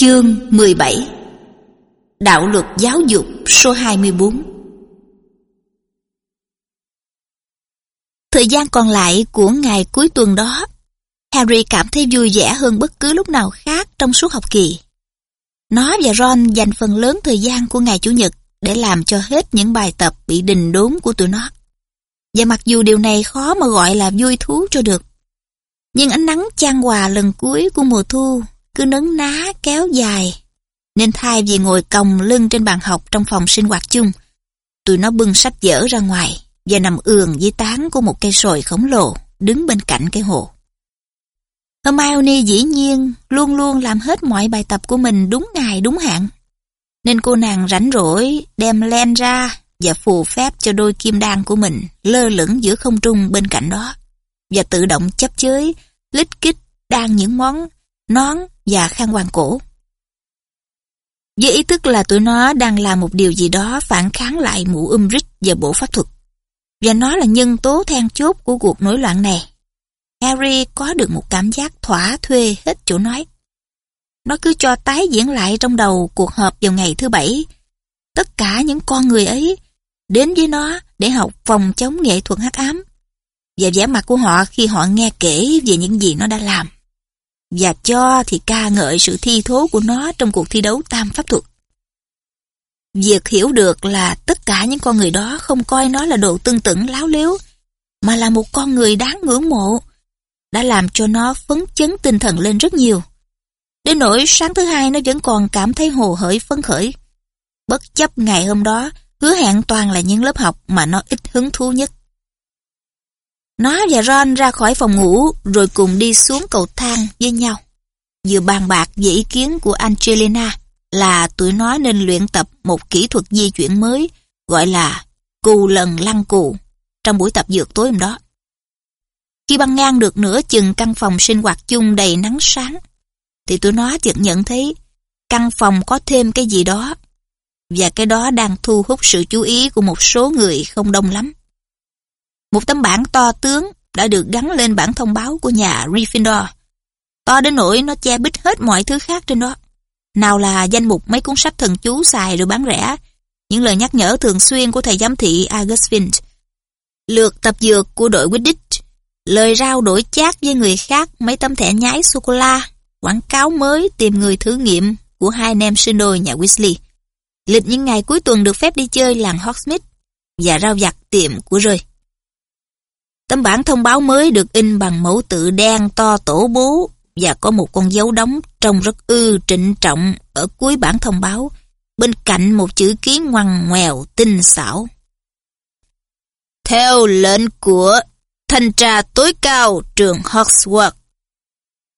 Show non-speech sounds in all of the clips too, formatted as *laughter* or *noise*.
Chương 17 Đạo luật giáo dục số 24 Thời gian còn lại của ngày cuối tuần đó, Harry cảm thấy vui vẻ hơn bất cứ lúc nào khác trong suốt học kỳ. Nó và Ron dành phần lớn thời gian của ngày Chủ nhật để làm cho hết những bài tập bị đình đốn của tụi nó. Và mặc dù điều này khó mà gọi là vui thú cho được, nhưng ánh nắng chan hòa lần cuối của mùa thu cứ nấn ná kéo dài. Nên thay vì ngồi còng lưng trên bàn học trong phòng sinh hoạt chung, tụi nó bưng sách vở ra ngoài và nằm ườn dưới tán của một cây sồi khổng lồ đứng bên cạnh cái hồ. Hermione dĩ nhiên luôn luôn làm hết mọi bài tập của mình đúng ngày đúng hạn. Nên cô nàng rảnh rỗi đem len ra và phù phép cho đôi kim đan của mình lơ lửng giữa không trung bên cạnh đó và tự động chấp chới, lít kích đan những món nón và khăn quàng cổ. Với ý thức là tụi nó đang làm một điều gì đó phản kháng lại mũ Umbridge và bộ pháp thuật. Và nó là nhân tố then chốt của cuộc nổi loạn này. Harry có được một cảm giác thỏa thuê hết chỗ nói. Nó cứ cho tái diễn lại trong đầu cuộc họp vào ngày thứ bảy. Tất cả những con người ấy đến với nó để học phòng chống nghệ thuật hắc ám. Và vẻ mặt của họ khi họ nghe kể về những gì nó đã làm và cho thì ca ngợi sự thi thố của nó trong cuộc thi đấu tam pháp thuật. Việc hiểu được là tất cả những con người đó không coi nó là đồ tương tửng láo liếu, mà là một con người đáng ngưỡng mộ, đã làm cho nó phấn chấn tinh thần lên rất nhiều. Đến nỗi sáng thứ hai nó vẫn còn cảm thấy hồ hởi phấn khởi. Bất chấp ngày hôm đó, hứa hẹn toàn là những lớp học mà nó ít hứng thú nhất. Nó và Ron ra khỏi phòng ngủ, rồi cùng đi xuống cầu thang với nhau. Vừa bàn bạc về ý kiến của Angelina là tụi nó nên luyện tập một kỹ thuật di chuyển mới, gọi là cù lần lăn cù, trong buổi tập dược tối hôm đó. Khi băng ngang được nửa chừng căn phòng sinh hoạt chung đầy nắng sáng, thì tụi nó chợt nhận thấy căn phòng có thêm cái gì đó, và cái đó đang thu hút sự chú ý của một số người không đông lắm. Một tấm bảng to tướng đã được gắn lên bảng thông báo của nhà Gryffindor. To đến nỗi nó che bít hết mọi thứ khác trên đó. Nào là danh mục mấy cuốn sách thần chú xài rồi bán rẻ, những lời nhắc nhở thường xuyên của thầy giám thị August Finch, lượt tập dược của đội Quidditch, lời rao đổi chát với người khác mấy tấm thẻ nhái sô-cô-la, quảng cáo mới tìm người thử nghiệm của hai anh em sinh đôi nhà Weasley, lịch những ngày cuối tuần được phép đi chơi làng Hogsmeade và rau giặt tiệm của rơi. Tấm bản thông báo mới được in bằng mẫu tự đen to tổ bố và có một con dấu đóng trông rất ư trịnh trọng ở cuối bản thông báo, bên cạnh một chữ ký ngoằn ngoèo tinh xảo. Theo lệnh của thanh tra tối cao trường Hogwarts,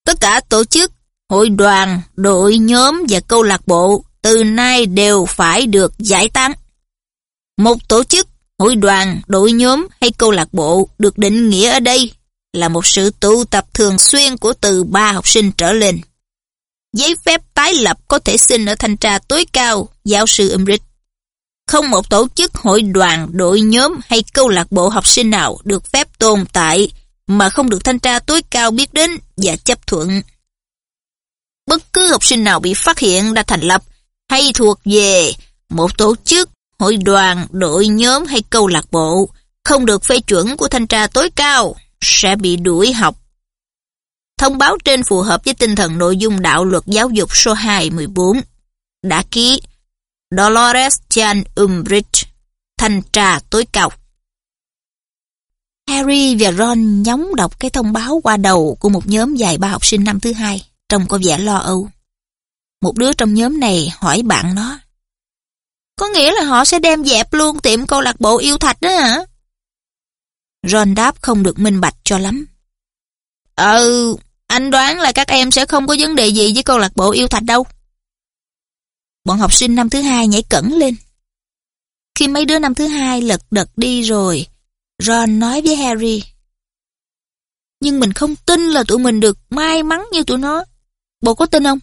tất cả tổ chức, hội đoàn, đội nhóm và câu lạc bộ từ nay đều phải được giải tán. Một tổ chức Hội đoàn, đội nhóm hay câu lạc bộ được định nghĩa ở đây là một sự tụ tập thường xuyên của từ ba học sinh trở lên. Giấy phép tái lập có thể xin ở thanh tra tối cao, giáo sư Umrich. Không một tổ chức hội đoàn, đội nhóm hay câu lạc bộ học sinh nào được phép tồn tại mà không được thanh tra tối cao biết đến và chấp thuận. Bất cứ học sinh nào bị phát hiện đã thành lập hay thuộc về một tổ chức hội đoàn, đội nhóm hay câu lạc bộ không được phê chuẩn của thanh tra tối cao sẽ bị đuổi học. Thông báo trên phù hợp với tinh thần nội dung đạo luật giáo dục số 214 đã ký Dolores Chan Umbridge, thanh tra tối cao. Harry và Ron nhóng đọc cái thông báo qua đầu của một nhóm dài ba học sinh năm thứ hai, trông có vẻ lo âu. Một đứa trong nhóm này hỏi bạn nó. Có nghĩa là họ sẽ đem dẹp luôn tiệm câu lạc bộ yêu thạch đó hả? Ron đáp không được minh bạch cho lắm. Ừ, anh đoán là các em sẽ không có vấn đề gì với câu lạc bộ yêu thạch đâu. Bọn học sinh năm thứ hai nhảy cẩn lên. Khi mấy đứa năm thứ hai lật đật đi rồi, Ron nói với Harry. Nhưng mình không tin là tụi mình được may mắn như tụi nó. Bộ có tin không?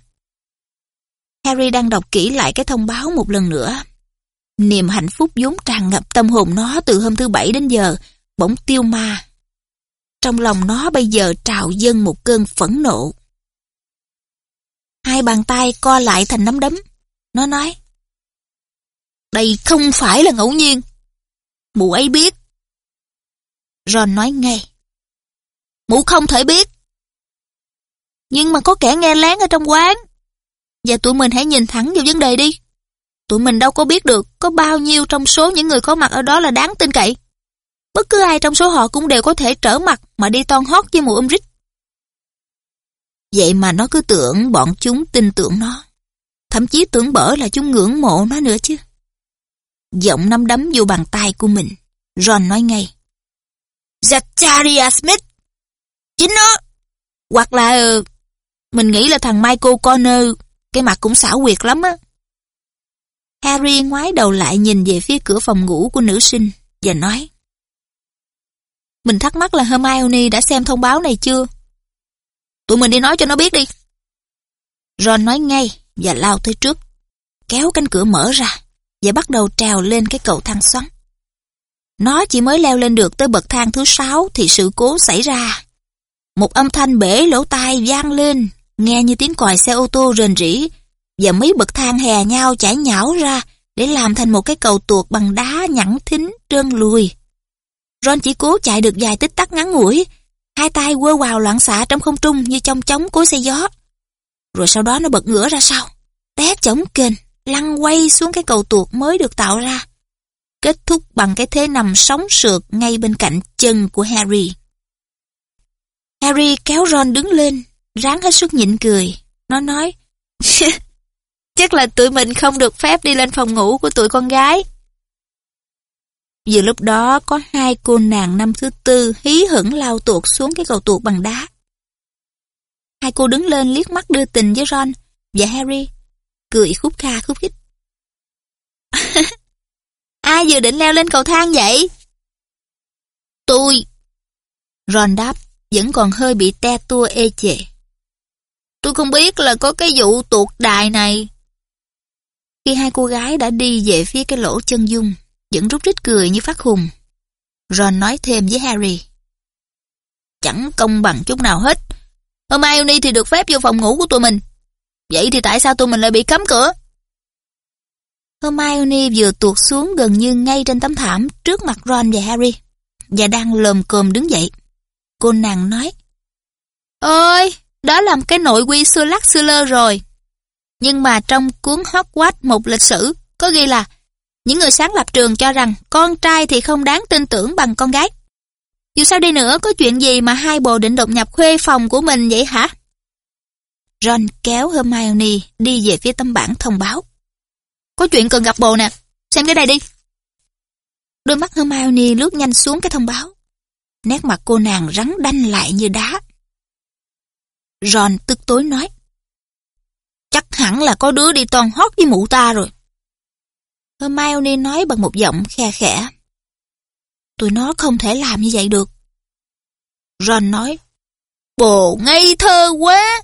Harry đang đọc kỹ lại cái thông báo một lần nữa. Niềm hạnh phúc vốn tràn ngập tâm hồn nó từ hôm thứ bảy đến giờ, bỗng tiêu ma. Trong lòng nó bây giờ trào dâng một cơn phẫn nộ. Hai bàn tay co lại thành nắm đấm. Nó nói. Đây không phải là ngẫu nhiên. Mụ ấy biết. Ron nói ngay. Mụ không thể biết. Nhưng mà có kẻ nghe lén ở trong quán. Và tụi mình hãy nhìn thẳng vào vấn đề đi. Tụi mình đâu có biết được có bao nhiêu trong số những người có mặt ở đó là đáng tin cậy. Bất cứ ai trong số họ cũng đều có thể trở mặt mà đi ton hót với mụ Umrit. Vậy mà nó cứ tưởng bọn chúng tin tưởng nó. Thậm chí tưởng bở là chúng ngưỡng mộ nó nữa chứ. Giọng nắm đấm vô bàn tay của mình. Ron nói ngay. Zachariah Smith! Chính nó! Hoặc là... Mình nghĩ là thằng Michael Connor, cái mặt cũng xảo quyệt lắm á. Harry ngoái đầu lại nhìn về phía cửa phòng ngủ của nữ sinh và nói Mình thắc mắc là Hermione đã xem thông báo này chưa? Tụi mình đi nói cho nó biết đi. Ron nói ngay và lao tới trước, kéo cánh cửa mở ra và bắt đầu trèo lên cái cầu thang xoắn. Nó chỉ mới leo lên được tới bậc thang thứ sáu thì sự cố xảy ra. Một âm thanh bể lỗ tai vang lên, nghe như tiếng còi xe ô tô rền rỉ, và mấy bậc thang hè nhau chảy nhão ra để làm thành một cái cầu tuột bằng đá nhẵn thính trơn lùi. Ron chỉ cố chạy được vài tích tắc ngắn ngủi, hai tay quơ vào loạn xạ trong không trung như trong chóng cối xe gió. Rồi sau đó nó bật ngửa ra sau, té chống kênh, lăn quay xuống cái cầu tuột mới được tạo ra. Kết thúc bằng cái thế nằm sóng sượt ngay bên cạnh chân của Harry. Harry kéo Ron đứng lên, ráng hết sức nhịn cười. Nó nói, *laughs* chắc là tụi mình không được phép đi lên phòng ngủ của tụi con gái. Vừa lúc đó có hai cô nàng năm thứ tư hí hửng lao tuột xuống cái cầu tuột bằng đá. Hai cô đứng lên liếc mắt đưa tình với Ron và Harry, cười khúc kha khúc khích. *laughs* Ai vừa định leo lên cầu thang vậy? Tôi. Ron đáp, vẫn còn hơi bị te tua ê chề. Tôi không biết là có cái vụ tuột đài này. Khi hai cô gái đã đi về phía cái lỗ chân dung, vẫn rút rít cười như phát hùng. Ron nói thêm với Harry. Chẳng công bằng chút nào hết. Hermione thì được phép vô phòng ngủ của tụi mình. Vậy thì tại sao tụi mình lại bị cấm cửa? Hermione vừa tuột xuống gần như ngay trên tấm thảm trước mặt Ron và Harry và đang lồm cồm đứng dậy. Cô nàng nói Ôi, đó là cái nội quy xưa lắc xưa lơ rồi. Nhưng mà trong cuốn Hogwarts một lịch sử có ghi là những người sáng lập trường cho rằng con trai thì không đáng tin tưởng bằng con gái. Dù sao đi nữa, có chuyện gì mà hai bồ định đột nhập khuê phòng của mình vậy hả? Ron kéo Hermione đi về phía tấm bảng thông báo. Có chuyện cần gặp bồ nè, xem cái đây đi. Đôi mắt Hermione lướt nhanh xuống cái thông báo. Nét mặt cô nàng rắn đanh lại như đá. Ron tức tối nói. Chắc hẳn là có đứa đi toàn hót với mụ ta rồi. Hermione nói bằng một giọng khe khẽ. Tụi nó không thể làm như vậy được. Ron nói, Bồ ngây thơ quá.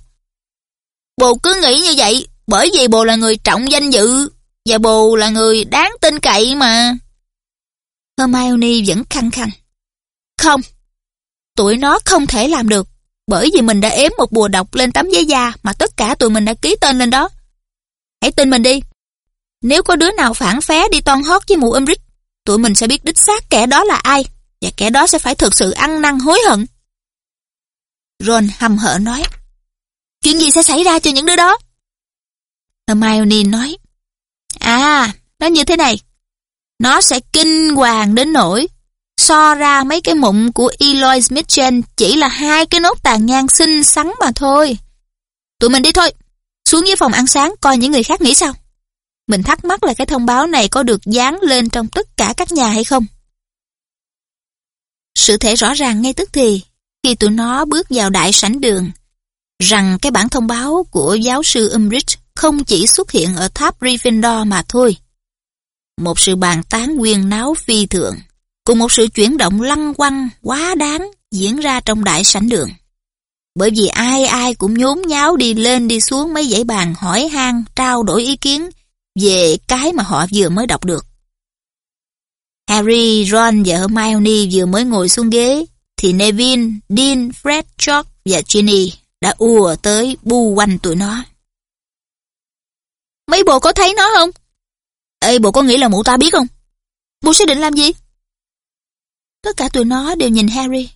Bồ cứ nghĩ như vậy bởi vì bồ là người trọng danh dự và bồ là người đáng tin cậy mà. Hermione vẫn khăng khăng. Không, tụi nó không thể làm được bởi vì mình đã ếm một bùa độc lên tấm giấy da mà tất cả tụi mình đã ký tên lên đó. Hãy tin mình đi, nếu có đứa nào phản phé đi toan hót với mụ Umbrick, tụi mình sẽ biết đích xác kẻ đó là ai, và kẻ đó sẽ phải thực sự ăn năn hối hận. Ron hầm hở nói, chuyện gì sẽ xảy ra cho những đứa đó? Hermione nói, à, nó như thế này, nó sẽ kinh hoàng đến nỗi so ra mấy cái mụn của Eloy Mitchell chỉ là hai cái nốt tàn nhang xinh xắn mà thôi. Tụi mình đi thôi, xuống dưới phòng ăn sáng coi những người khác nghĩ sao. Mình thắc mắc là cái thông báo này có được dán lên trong tất cả các nhà hay không? Sự thể rõ ràng ngay tức thì, khi tụi nó bước vào đại sảnh đường, rằng cái bản thông báo của giáo sư Umbridge không chỉ xuất hiện ở tháp Gryffindor mà thôi. Một sự bàn tán quyên náo phi thường, cùng một sự chuyển động lăng quăng quá đáng diễn ra trong đại sảnh đường. Bởi vì ai ai cũng nhốn nháo đi lên đi xuống mấy dãy bàn hỏi han trao đổi ý kiến về cái mà họ vừa mới đọc được. Harry, Ron và Hermione vừa mới ngồi xuống ghế, thì Neville, Dean, Fred, George và Ginny đã ùa tới bu quanh tụi nó. Mấy bộ có thấy nó không? Ê, bộ có nghĩ là mụ ta biết không? Bộ sẽ định làm gì? Tất cả tụi nó đều nhìn Harry.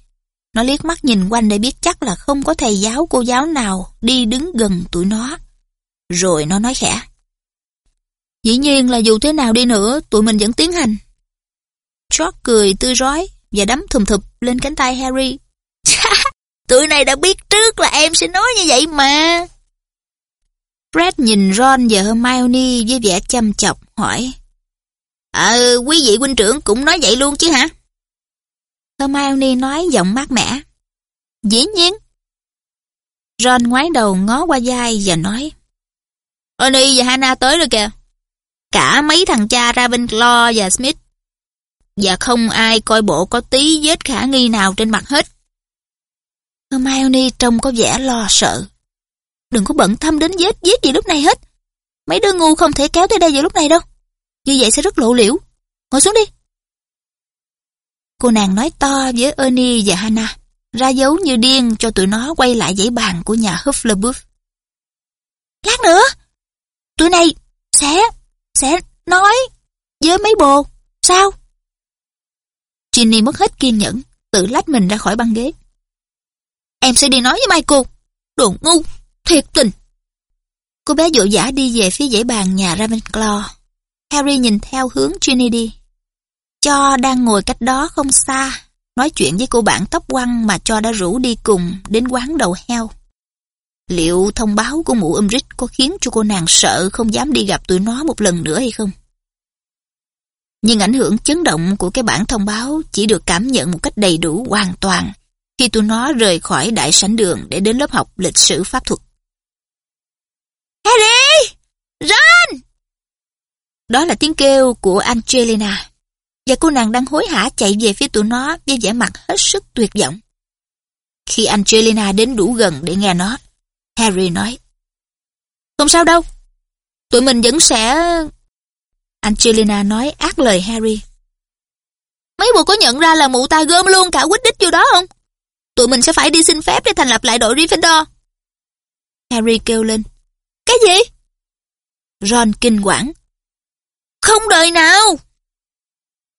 Nó liếc mắt nhìn quanh để biết chắc là không có thầy giáo cô giáo nào đi đứng gần tụi nó. Rồi nó nói khẽ. Dĩ nhiên là dù thế nào đi nữa, tụi mình vẫn tiến hành. George cười tươi rói và đấm thùm thụp lên cánh tay Harry. tụi này đã biết trước là em sẽ nói như vậy mà. Fred nhìn Ron và Hermione với vẻ chăm chọc hỏi. Ờ, quý vị huynh trưởng cũng nói vậy luôn chứ hả? Hermione nói giọng mát mẻ. Dĩ nhiên. Ron ngoái đầu ngó qua vai và nói. Ernie và Hannah tới rồi kìa. Cả mấy thằng cha Ravenclaw và Smith. Và không ai coi bộ có tí vết khả nghi nào trên mặt hết. Hermione trông có vẻ lo sợ. Đừng có bận tâm đến vết vết gì lúc này hết. Mấy đứa ngu không thể kéo tới đây vào lúc này đâu. Như vậy sẽ rất lộ liễu. Ngồi xuống đi. Cô nàng nói to với Ernie và Hannah, ra dấu như điên cho tụi nó quay lại dãy bàn của nhà Hufflepuff. Lát nữa, tụi này sẽ, sẽ nói với mấy bồ, sao? Ginny mất hết kiên nhẫn, tự lách mình ra khỏi băng ghế. Em sẽ đi nói với Michael. Đồ ngu, thiệt tình. Cô bé vội vã đi về phía dãy bàn nhà Ravenclaw. Harry nhìn theo hướng Ginny đi. Cho đang ngồi cách đó không xa, nói chuyện với cô bạn tóc quăng mà Cho đã rủ đi cùng đến quán đầu heo. Liệu thông báo của mụ Umrich có khiến cho cô nàng sợ không dám đi gặp tụi nó một lần nữa hay không? Nhưng ảnh hưởng chấn động của cái bản thông báo chỉ được cảm nhận một cách đầy đủ hoàn toàn khi tụi nó rời khỏi đại sảnh đường để đến lớp học lịch sử pháp thuật. Harry! Ron! Đó là tiếng kêu của Angelina và cô nàng đang hối hả chạy về phía tụi nó với vẻ mặt hết sức tuyệt vọng. Khi Angelina đến đủ gần để nghe nó, Harry nói, Không sao đâu, tụi mình vẫn sẽ... Angelina nói ác lời Harry. Mấy bộ có nhận ra là mụ ta gom luôn cả quýt đích vô đó không? Tụi mình sẽ phải đi xin phép để thành lập lại đội Gryffindor. Harry kêu lên. Cái gì? Ron kinh quản. Không đời nào!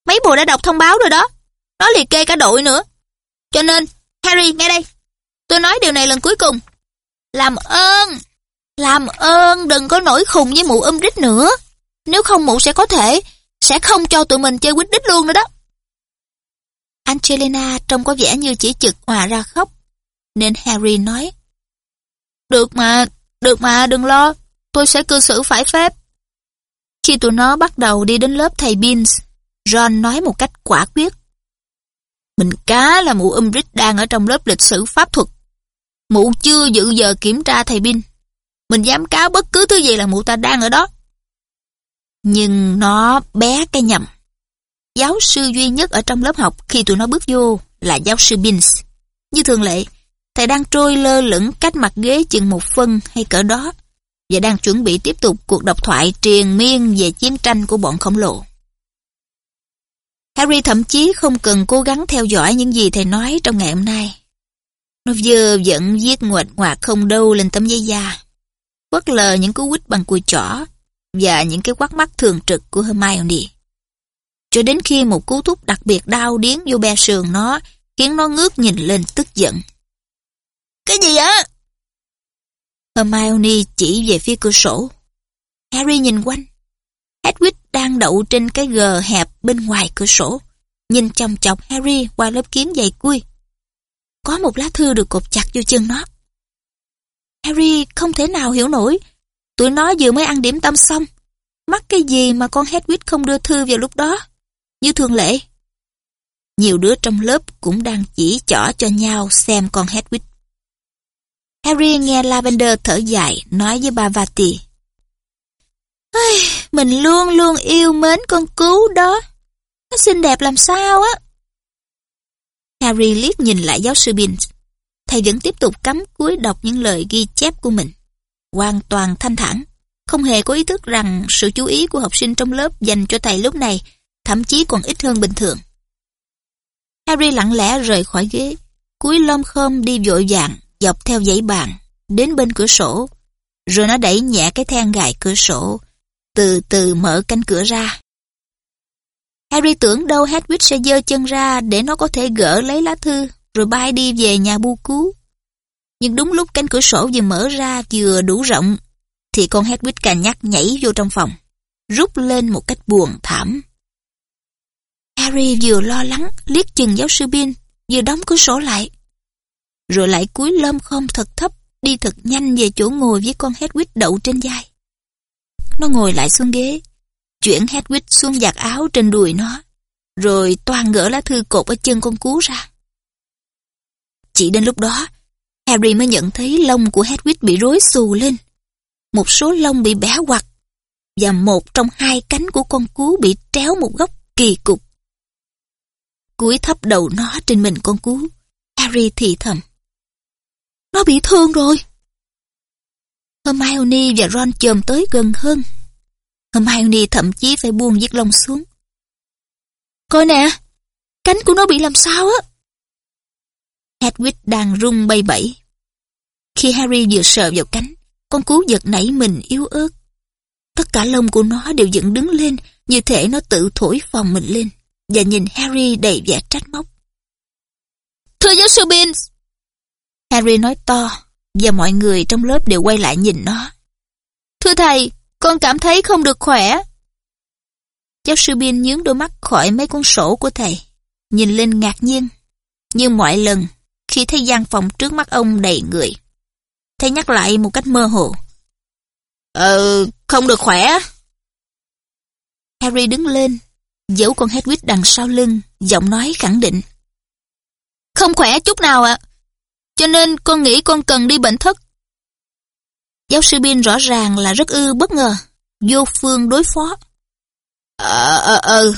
Mấy bộ đã đọc thông báo rồi đó. Nó liệt kê cả đội nữa. Cho nên, Harry, nghe đây. Tôi nói điều này lần cuối cùng. Làm ơn, làm ơn đừng có nổi khùng với mụ um rít nữa. Nếu không mụ sẽ có thể, sẽ không cho tụi mình chơi quýt đít luôn nữa đó. Angelina trông có vẻ như chỉ chực hòa ra khóc. Nên Harry nói. Được mà, được mà, đừng lo. Tôi sẽ cư xử phải phép. Khi tụi nó bắt đầu đi đến lớp thầy Beans, Ron nói một cách quả quyết. Mình cá là mụ Umbridge đang ở trong lớp lịch sử pháp thuật. Mụ chưa dự giờ kiểm tra thầy Bin. Mình dám cáo bất cứ thứ gì là mụ ta đang ở đó. Nhưng nó bé cái nhầm. Giáo sư duy nhất ở trong lớp học khi tụi nó bước vô là giáo sư Bins. Như thường lệ, thầy đang trôi lơ lửng cách mặt ghế chừng một phân hay cỡ đó và đang chuẩn bị tiếp tục cuộc độc thoại triền miên về chiến tranh của bọn khổng lồ. Harry thậm chí không cần cố gắng theo dõi những gì thầy nói trong ngày hôm nay. Nó vừa vẫn viết ngoạch ngoạc không đâu lên tấm giấy da. Quất lờ những cú quýt bằng cùi chỏ và những cái quát mắt thường trực của Hermione. Cho đến khi một cú thúc đặc biệt đau điếng vô be sườn nó khiến nó ngước nhìn lên tức giận. Cái gì á? Hermione chỉ về phía cửa sổ. Harry nhìn quanh. Hedwig đang đậu trên cái gờ hẹp bên ngoài cửa sổ, nhìn chòng chọc Harry qua lớp kiếm dày cui. Có một lá thư được cột chặt vô chân nó. Harry không thể nào hiểu nổi, tụi nó vừa mới ăn điểm tâm xong. Mắc cái gì mà con Hedwig không đưa thư vào lúc đó, như thường lệ. Nhiều đứa trong lớp cũng đang chỉ chỏ cho nhau xem con Hedwig. Harry nghe Lavender thở dài nói với bà Vati. Mình luôn luôn yêu mến con cú đó. Nó xinh đẹp làm sao á. Harry liếc nhìn lại giáo sư Binns. Thầy vẫn tiếp tục cắm cúi đọc những lời ghi chép của mình. Hoàn toàn thanh thản, không hề có ý thức rằng sự chú ý của học sinh trong lớp dành cho thầy lúc này thậm chí còn ít hơn bình thường. Harry lặng lẽ rời khỏi ghế, cúi lom khom đi vội vàng dọc theo dãy bàn, đến bên cửa sổ Rồi nó đẩy nhẹ cái then gài cửa sổ, từ từ mở cánh cửa ra. Harry tưởng đâu Hedwig sẽ giơ chân ra để nó có thể gỡ lấy lá thư, rồi bay đi về nhà bu cứu. Nhưng đúng lúc cánh cửa sổ vừa mở ra vừa đủ rộng, thì con Hedwig cà nhắc nhảy vô trong phòng, rút lên một cách buồn thảm. Harry vừa lo lắng liếc chừng giáo sư Bin, vừa đóng cửa sổ lại. Rồi lại cúi lâm khom thật thấp, đi thật nhanh về chỗ ngồi với con Hedwig đậu trên vai. Nó ngồi lại xuống ghế, chuyển Hedwig xuống giặt áo trên đùi nó, rồi toàn gỡ lá thư cột ở chân con cú ra. Chỉ đến lúc đó, Harry mới nhận thấy lông của Hedwig bị rối xù lên. Một số lông bị bẻ quặt, và một trong hai cánh của con cú bị tréo một góc kỳ cục. Cúi thấp đầu nó trên mình con cú, Harry thì thầm. Nó bị thương rồi. Hermione và Ron chồm tới gần hơn. Hermione thậm chí phải buông chiếc lông xuống. Coi nè, cánh của nó bị làm sao á? Hedwig đang rung bay bẩy. Khi Harry vừa sờ vào cánh, con cú giật nảy mình yếu ớt. Tất cả lông của nó đều dựng đứng lên, như thể nó tự thổi phòng mình lên, và nhìn Harry đầy vẻ trách móc. Thưa giáo sư Binns! Harry nói to, và mọi người trong lớp đều quay lại nhìn nó. Thưa thầy, con cảm thấy không được khỏe. Giáo sư Bin nhướng đôi mắt khỏi mấy cuốn sổ của thầy, nhìn lên ngạc nhiên. Như mọi lần, khi thấy gian phòng trước mắt ông đầy người. Thầy nhắc lại một cách mơ hồ. Ờ, không được khỏe. Harry đứng lên, giấu con Hedwig đằng sau lưng, giọng nói khẳng định. Không khỏe chút nào ạ. Cho nên con nghĩ con cần đi bệnh thất. Giáo sư Bin rõ ràng là rất ư bất ngờ, vô phương đối phó. Ờ, ờ, ờ,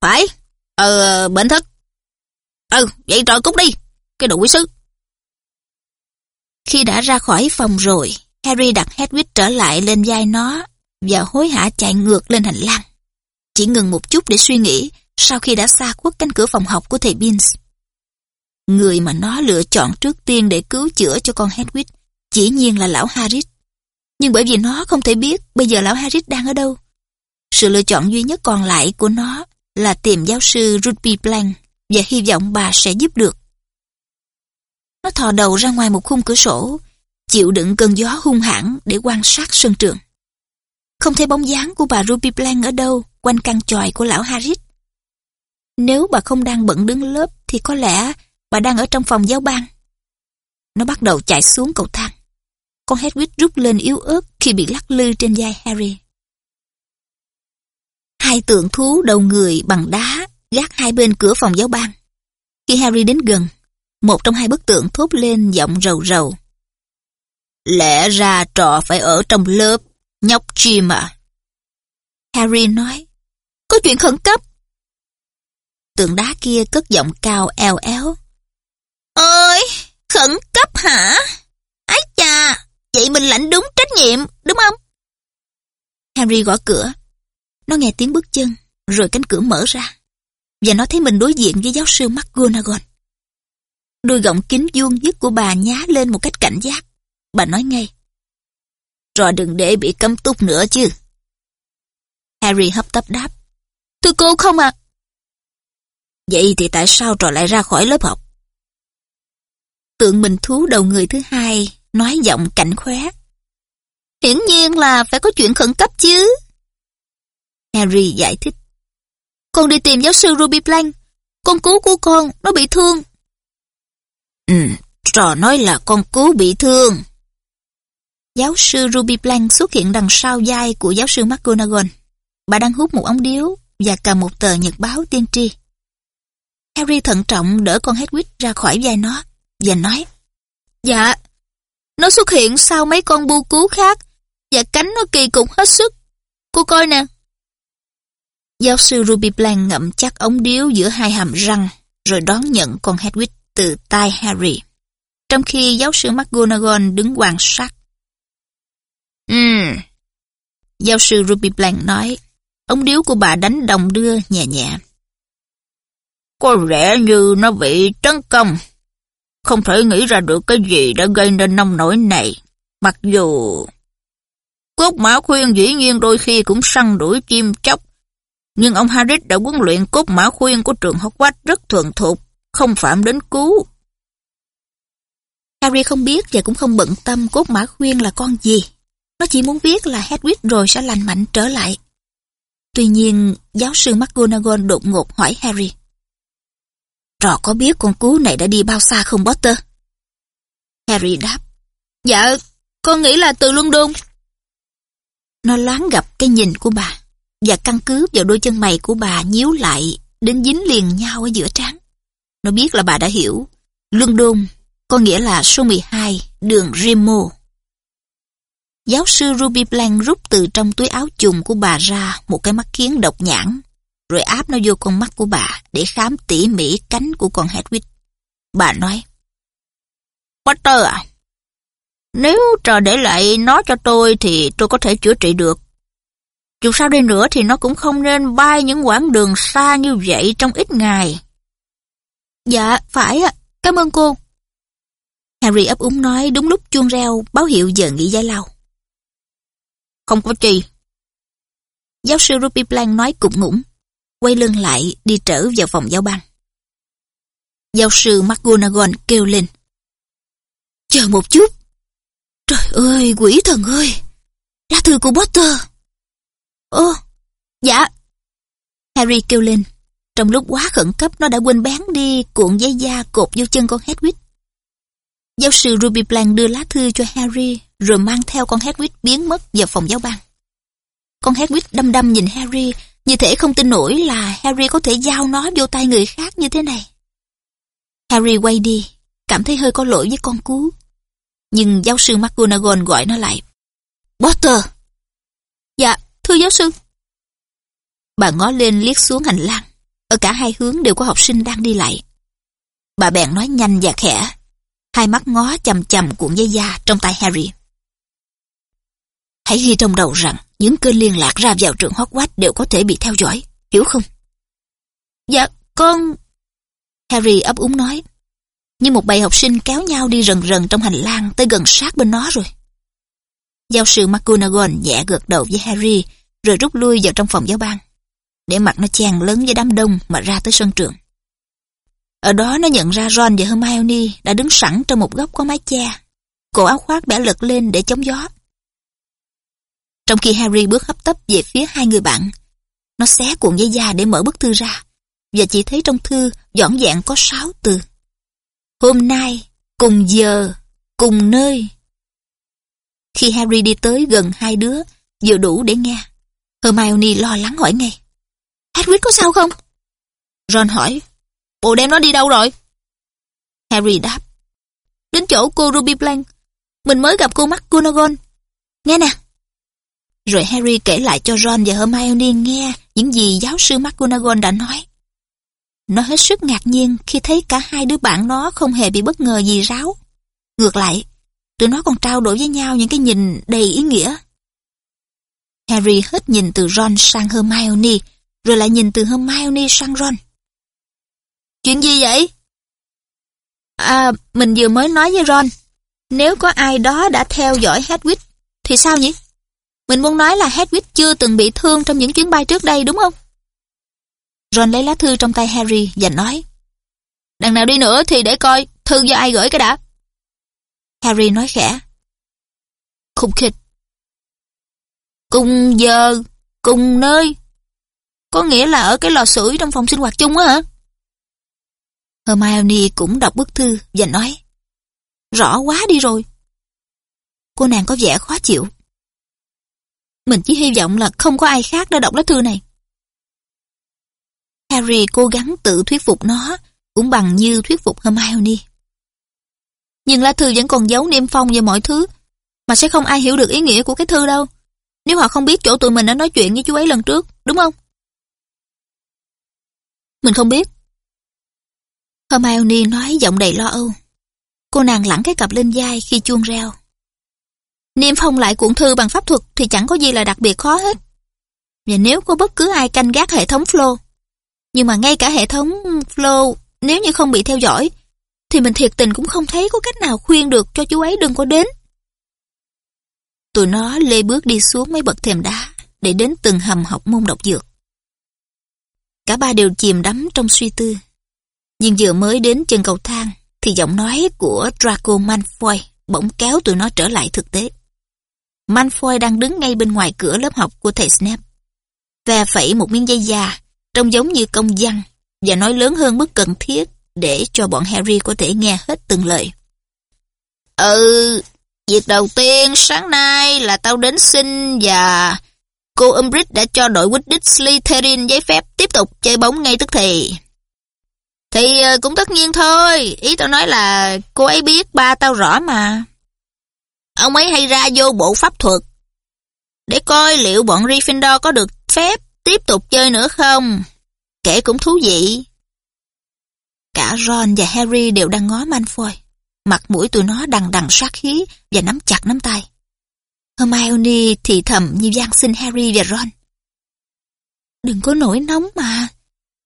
phải, ờ, bệnh thất. Ừ, vậy trò cút đi, cái đồ quý sứ. Khi đã ra khỏi phòng rồi, Harry đặt Hedwig trở lại lên vai nó và hối hả chạy ngược lên hành lang. Chỉ ngừng một chút để suy nghĩ sau khi đã xa khuất cánh cửa phòng học của thầy Beans. Người mà nó lựa chọn trước tiên để cứu chữa cho con Hedwig chỉ nhiên là lão Harris. Nhưng bởi vì nó không thể biết bây giờ lão Harris đang ở đâu. Sự lựa chọn duy nhất còn lại của nó là tìm giáo sư Ruby Blank và hy vọng bà sẽ giúp được. Nó thò đầu ra ngoài một khung cửa sổ, chịu đựng cơn gió hung hãn để quan sát sân trường. Không thấy bóng dáng của bà Ruby Blank ở đâu quanh căn tròi của lão Harris. Nếu bà không đang bận đứng lớp thì có lẽ bà đang ở trong phòng giáo ban. Nó bắt đầu chạy xuống cầu thang. Con Hedwig rút lên yếu ớt khi bị lắc lư trên vai Harry. Hai tượng thú đầu người bằng đá gác hai bên cửa phòng giáo ban. Khi Harry đến gần, một trong hai bức tượng thốt lên giọng rầu rầu. Lẽ ra trò phải ở trong lớp, nhóc chim à. Harry nói, có chuyện khẩn cấp. Tượng đá kia cất giọng cao eo éo. Ơi, khẩn cấp hả? Ái chà, vậy mình lãnh đúng trách nhiệm, đúng không? Harry gõ cửa. Nó nghe tiếng bước chân, rồi cánh cửa mở ra. Và nó thấy mình đối diện với giáo sư McGonagall. Đôi gọng kính vuông dứt của bà nhá lên một cách cảnh giác. Bà nói ngay. Rồi đừng để bị cấm túc nữa chứ. Harry hấp tấp đáp. Thưa cô không ạ. Vậy thì tại sao trò lại ra khỏi lớp học? Tượng mình thú đầu người thứ hai nói giọng cảnh khóe. Hiển nhiên là phải có chuyện khẩn cấp chứ. Harry giải thích. Con đi tìm giáo sư Ruby Blank. Con cứu của con, nó bị thương. Ừ, trò nói là con cứu bị thương. Giáo sư Ruby Blank xuất hiện đằng sau vai của giáo sư McGonagall. Bà đang hút một ống điếu và cầm một tờ nhật báo tiên tri. Harry thận trọng đỡ con Hedwig ra khỏi vai nó và nói Dạ, nó xuất hiện sau mấy con bu cú khác và cánh nó kỳ cục hết sức. Cô coi nè. Giáo sư Ruby Blank ngậm chắc ống điếu giữa hai hàm răng rồi đón nhận con Hedwig từ tay Harry. Trong khi giáo sư McGonagall đứng quan sát. Ừm. Giáo sư Ruby Blank nói, ống điếu của bà đánh đồng đưa nhẹ nhẹ. Có vẻ như nó bị tấn công. Không thể nghĩ ra được cái gì đã gây nên nông nổi này. Mặc dù... Cốt mã khuyên dĩ nhiên đôi khi cũng săn đuổi chim chóc. Nhưng ông Harris đã huấn luyện cốt mã khuyên của trường Hogwarts rất thuần thục, không phạm đến cứu. Harry không biết và cũng không bận tâm cốt mã khuyên là con gì. Nó chỉ muốn biết là Hedwig rồi sẽ lành mạnh trở lại. Tuy nhiên, giáo sư McGonagall đột ngột hỏi Harry. Trò có biết con cú này đã đi bao xa không Potter? Harry đáp. Dạ, con nghĩ là từ London. Nó loáng gặp cái nhìn của bà và căn cứ vào đôi chân mày của bà nhíu lại đến dính liền nhau ở giữa trán. Nó biết là bà đã hiểu. London có nghĩa là số 12, đường Remo. Giáo sư Ruby Blank rút từ trong túi áo chùng của bà ra một cái mắt kiến độc nhãn, rồi áp nó vô con mắt của bà để khám tỉ mỉ cánh của con Hedwig. Bà nói, Potter à, nếu trò để lại nó cho tôi thì tôi có thể chữa trị được. Dù sao đi nữa thì nó cũng không nên bay những quãng đường xa như vậy trong ít ngày. Dạ, phải ạ. Cảm ơn cô. Harry ấp úng nói đúng lúc chuông reo báo hiệu giờ nghỉ giải lao. Không có chi. Giáo sư Ruby Blank nói cục ngủng, quay lưng lại đi trở vào phòng giáo ban. Giáo sư McGonagall kêu lên. Chờ một chút. Trời ơi, quỷ thần ơi! Lá thư của Potter! Ô, dạ! Harry kêu lên. Trong lúc quá khẩn cấp, nó đã quên bén đi cuộn dây da cột vô chân con Hedwig. Giáo sư Ruby Blank đưa lá thư cho Harry, rồi mang theo con Hedwig biến mất vào phòng giáo ban. Con Hedwig đăm đăm nhìn Harry, như thể không tin nổi là Harry có thể giao nó vô tay người khác như thế này. Harry quay đi, cảm thấy hơi có lỗi với con cú. Nhưng giáo sư McGonagall gọi nó lại. Potter! Dạ, thưa giáo sư. Bà ngó lên liếc xuống hành lang. Ở cả hai hướng đều có học sinh đang đi lại. Bà bèn nói nhanh và khẽ. Hai mắt ngó chầm chầm cuộn dây da trong tay Harry. Hãy ghi trong đầu rằng những kênh liên lạc ra vào trường Hogwarts đều có thể bị theo dõi, hiểu không? Dạ, con... Harry ấp úng nói. Nhưng một bầy học sinh kéo nhau đi rần rần trong hành lang tới gần sát bên nó rồi. Giáo sư McGonagall nhẹ gật đầu với Harry rồi rút lui vào trong phòng giáo ban để mặt nó chàng lớn với đám đông mà ra tới sân trường. Ở đó nó nhận ra Ron và Hermione đã đứng sẵn trong một góc có mái che. Cổ áo khoác bẻ lật lên để chống gió. Trong khi Harry bước hấp tấp về phía hai người bạn, nó xé cuộn giấy da để mở bức thư ra, và chỉ thấy trong thư dõn dẹn có sáu từ. Hôm nay, cùng giờ, cùng nơi. Khi Harry đi tới gần hai đứa, vừa đủ để nghe, Hermione lo lắng hỏi ngay. Hagrid có sao không? Ron hỏi, bộ đem nó đi đâu rồi? Harry đáp, đến chỗ cô Ruby Blank, mình mới gặp cô McGonagall. Nghe nè. Rồi Harry kể lại cho Ron và Hermione nghe những gì giáo sư McGonagall đã nói. Nó hết sức ngạc nhiên khi thấy cả hai đứa bạn nó không hề bị bất ngờ gì ráo. Ngược lại, tụi nó còn trao đổi với nhau những cái nhìn đầy ý nghĩa. Harry hết nhìn từ Ron sang Hermione, rồi lại nhìn từ Hermione sang Ron. Chuyện gì vậy? À, mình vừa mới nói với Ron, nếu có ai đó đã theo dõi Hedwig, thì sao nhỉ? Mình muốn nói là Hedwig chưa từng bị thương trong những chuyến bay trước đây đúng không? Ron lấy lá thư trong tay Harry và nói Đằng nào đi nữa thì để coi thư do ai gửi cái đã. Harry nói khẽ Khùng khịch Cùng giờ, cùng nơi Có nghĩa là ở cái lò sưởi trong phòng sinh hoạt chung á hả? Hermione cũng đọc bức thư và nói Rõ quá đi rồi. Cô nàng có vẻ khó chịu. Mình chỉ hy vọng là không có ai khác đã đọc lá thư này. Harry cố gắng tự thuyết phục nó, cũng bằng như thuyết phục Hermione. Nhưng lá thư vẫn còn giấu niêm phong và mọi thứ, mà sẽ không ai hiểu được ý nghĩa của cái thư đâu. Nếu họ không biết chỗ tụi mình đã nói chuyện với chú ấy lần trước, đúng không? Mình không biết. Hermione nói giọng đầy lo âu. Cô nàng lẳng cái cặp lên vai khi chuông reo. Niêm phong lại cuộn thư bằng pháp thuật thì chẳng có gì là đặc biệt khó hết. Và nếu có bất cứ ai canh gác hệ thống flow, nhưng mà ngay cả hệ thống flow nếu như không bị theo dõi, thì mình thiệt tình cũng không thấy có cách nào khuyên được cho chú ấy đừng có đến. tụi nó lê bước đi xuống mấy bậc thềm đá để đến từng hầm học môn độc dược. Cả ba đều chìm đắm trong suy tư. Nhưng vừa mới đến chân cầu thang thì giọng nói của Draco Malfoy bỗng kéo tụi nó trở lại thực tế. Manfoy đang đứng ngay bên ngoài cửa lớp học của thầy Snape. Ve phẩy một miếng dây da, trông giống như công văn, và nói lớn hơn mức cần thiết để cho bọn Harry có thể nghe hết từng lời. Ừ, việc đầu tiên sáng nay là tao đến xin và cô Umbridge đã cho đội Quidditch Slytherin giấy phép tiếp tục chơi bóng ngay tức thì. Thì ờ, cũng tất nhiên thôi, ý tao nói là cô ấy biết ba tao rõ mà. Ông ấy hay ra vô bộ pháp thuật. Để coi liệu bọn Gryffindor có được phép tiếp tục chơi nữa không. Kể cũng thú vị. Cả Ron và Harry đều đang ngó Malfoy. Mặt mũi tụi nó đằng đằng sát khí và nắm chặt nắm tay. Hermione thì thầm như gian xin Harry và Ron. Đừng có nổi nóng mà.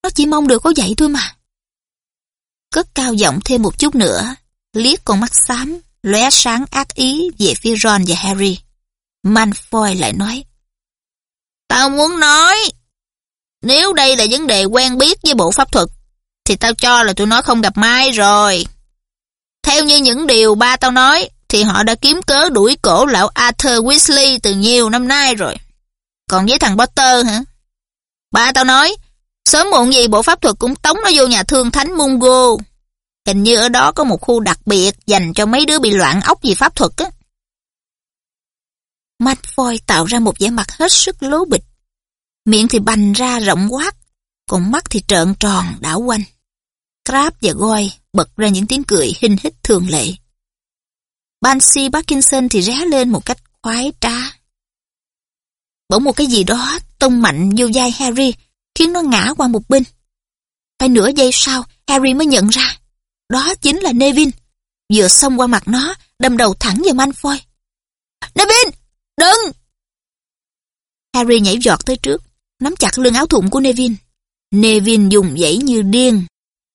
Nó chỉ mong được có vậy thôi mà. Cất cao giọng thêm một chút nữa, liếc con mắt xám, lóe sáng ác ý về phía Ron và Harry. Malfoy lại nói. Tao muốn nói, nếu đây là vấn đề quen biết với bộ pháp thuật, thì tao cho là tụi nó không gặp mai rồi. Theo như những điều ba tao nói, thì họ đã kiếm cớ đuổi cổ lão Arthur Weasley từ nhiều năm nay rồi. Còn với thằng Potter hả? Ba tao nói, sớm muộn gì bộ pháp thuật cũng tống nó vô nhà thương thánh Mungo. Hình như ở đó có một khu đặc biệt dành cho mấy đứa bị loạn ốc vì pháp thuật á. Malfoy tạo ra một vẻ mặt hết sức lố bịch. Miệng thì bành ra rộng quát, còn mắt thì trợn tròn đảo quanh. Crab và Goy bật ra những tiếng cười hinh hít thường lệ. Banshee Parkinson thì ré lên một cách khoái trá. Bỗng một cái gì đó tông mạnh vô vai Harry, khiến nó ngã qua một bên. Phải nửa giây sau, Harry mới nhận ra. Đó chính là Nevin. Vừa xông qua mặt nó, đâm đầu thẳng vào Malfoy. Nevin! Đừng! Harry nhảy giọt tới trước, nắm chặt lưng áo thụng của Nevin. Nevin dùng dãy như điên,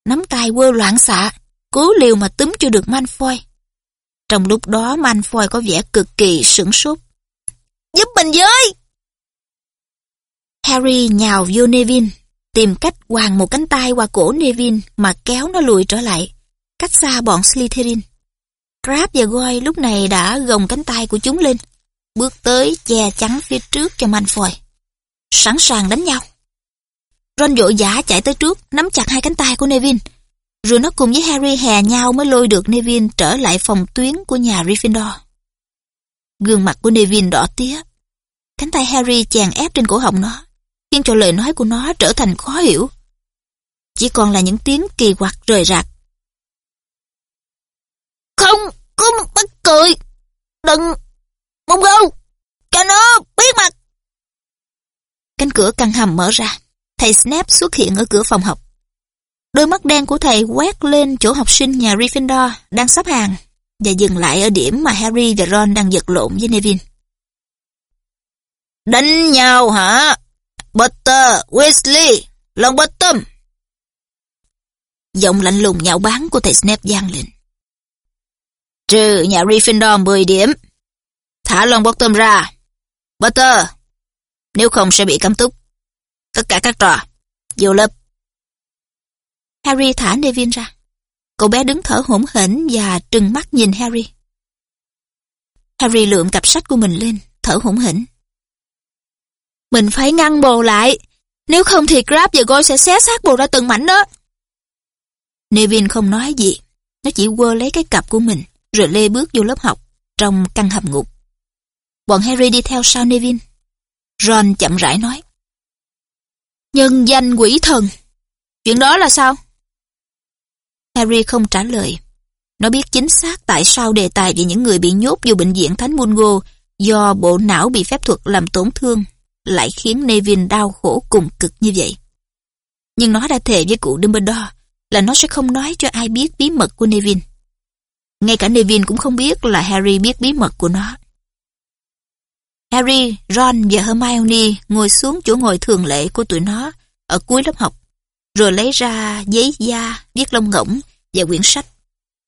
nắm tay quơ loạn xạ, cố liều mà túm cho được Malfoy. Trong lúc đó Malfoy có vẻ cực kỳ sửng sốt. Giúp mình với! Harry nhào vô Nevin, tìm cách quàng một cánh tay qua cổ Nevin mà kéo nó lùi trở lại, cách xa bọn Slytherin. Crab và Goyle lúc này đã gồng cánh tay của chúng lên, bước tới che chắn phía trước cho Malfoy. Sẵn sàng đánh nhau. Ron vội vã chạy tới trước, nắm chặt hai cánh tay của Neville, Rồi nó cùng với Harry hè nhau mới lôi được Neville trở lại phòng tuyến của nhà Gryffindor. Gương mặt của Neville đỏ tía. Cánh tay Harry chèn ép trên cổ họng nó, khiến cho lời nói của nó trở thành khó hiểu. Chỉ còn là những tiếng kỳ quặc rời rạc. Không, có bắt cười. Đừng, mông gâu, cho nó biết mặt. Cánh cửa căn hầm mở ra. Thầy Snape xuất hiện ở cửa phòng học. Đôi mắt đen của thầy quét lên chỗ học sinh nhà Gryffindor đang sắp hàng và dừng lại ở điểm mà Harry và Ron đang giật lộn với Neville Đánh nhau hả? Potter, Weasley, Longbottom. Giọng lạnh lùng nhạo báng của thầy Snape vang lên. Trừ nhà Gryffindor 10 điểm. Thả lon bơ tôm ra. Potter, nếu không sẽ bị cấm túc. Tất cả các trò, vô lớp. Harry thả Nevin ra. Cậu bé đứng thở hổn hển và trừng mắt nhìn Harry. Harry lượm cặp sách của mình lên, thở hổn hển. Mình phải ngăn bồ lại, nếu không thì Crab và Goyle sẽ xé xác bồ ra từng mảnh đó. Nevin không nói gì, nó chỉ quơ lấy cái cặp của mình, rồi lê bước vô lớp học, trong căn hầm ngục. Bọn Harry đi theo sau Nevin. Ron chậm rãi nói. Nhân danh quỷ thần. Chuyện đó là sao? Harry không trả lời. Nó biết chính xác tại sao đề tài về những người bị nhốt vô bệnh viện Thánh Mungo do bộ não bị phép thuật làm tổn thương lại khiến Nevin đau khổ cùng cực như vậy. Nhưng nó đã thề với cụ Dumbledore là nó sẽ không nói cho ai biết bí mật của Nevin. Ngay cả Nevin cũng không biết là Harry biết bí mật của nó. Harry, Ron và Hermione ngồi xuống chỗ ngồi thường lệ của tụi nó ở cuối lớp học, rồi lấy ra giấy da, viết lông ngỗng và quyển sách,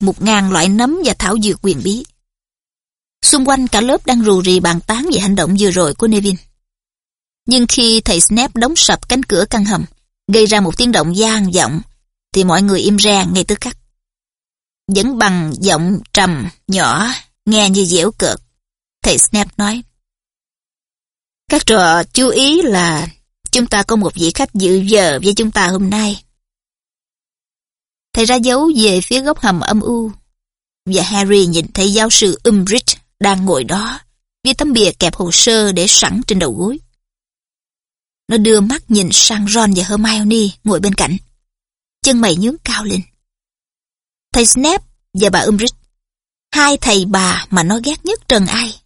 một ngàn loại nấm và thảo dược quyền bí. Xung quanh cả lớp đang rù rì bàn tán về hành động vừa rồi của Nevin. Nhưng khi thầy Snape đóng sập cánh cửa căn hầm, gây ra một tiếng động gian vọng, thì mọi người im re ngay tức khắc. Vẫn bằng giọng trầm, nhỏ, nghe như dẻo cợt. Thầy Snape nói, Các trò chú ý là chúng ta có một vị khách dự giờ với chúng ta hôm nay. Thầy ra dấu về phía góc hầm âm u, và Harry nhìn thấy giáo sư Umbridge đang ngồi đó, với tấm bìa kẹp hồ sơ để sẵn trên đầu gối. Nó đưa mắt nhìn sang Ron và Hermione ngồi bên cạnh. Chân mày nhướng cao lên. Thầy Snape và bà Umbridge, hai thầy bà mà nó ghét nhất trần ai.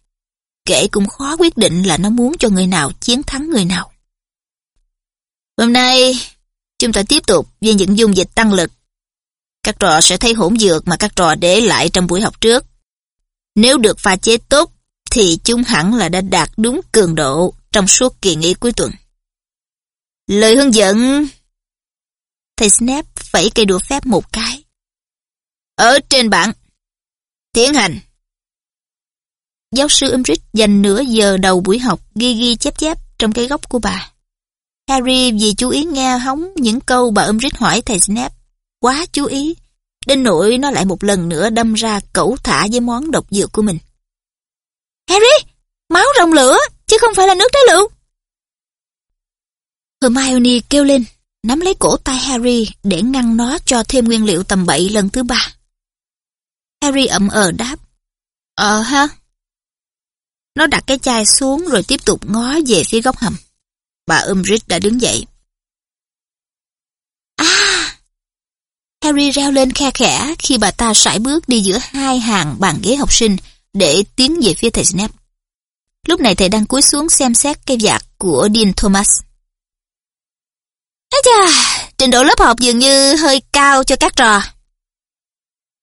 Kể cũng khó quyết định là nó muốn cho người nào chiến thắng người nào. Hôm nay, chúng ta tiếp tục về những dung dịch tăng lực. Các trò sẽ thấy hỗn dược mà các trò để lại trong buổi học trước. Nếu được pha chế tốt, thì chúng hẳn là đã đạt đúng cường độ trong suốt kỳ nghỉ cuối tuần. Lời hướng dẫn... Thầy Snape phẩy cây đũa phép một cái. Ở trên bảng. Tiến hành. Giáo sư Umbridge dành nửa giờ đầu buổi học ghi ghi chép chép trong cái góc của bà. Harry vì chú ý nghe hóng những câu bà Umbridge hỏi thầy Snape. Quá chú ý. Đến nỗi nó lại một lần nữa đâm ra cẩu thả với món độc dược của mình. Harry! Máu rồng lửa, chứ không phải là nước trái lựu. Hermione kêu lên, nắm lấy cổ tay Harry để ngăn nó cho thêm nguyên liệu tầm bậy lần thứ ba. Harry ậm ờ đáp. Ờ ha. Nó đặt cái chai xuống rồi tiếp tục ngó về phía góc hầm. Bà Umbridge đã đứng dậy. À! Harry reo lên khe khẽ khi bà ta sải bước đi giữa hai hàng bàn ghế học sinh để tiến về phía thầy Snape. Lúc này thầy đang cúi xuống xem xét cây vạt của Dean Thomas. Ây da, trình độ lớp học dường như hơi cao cho các trò.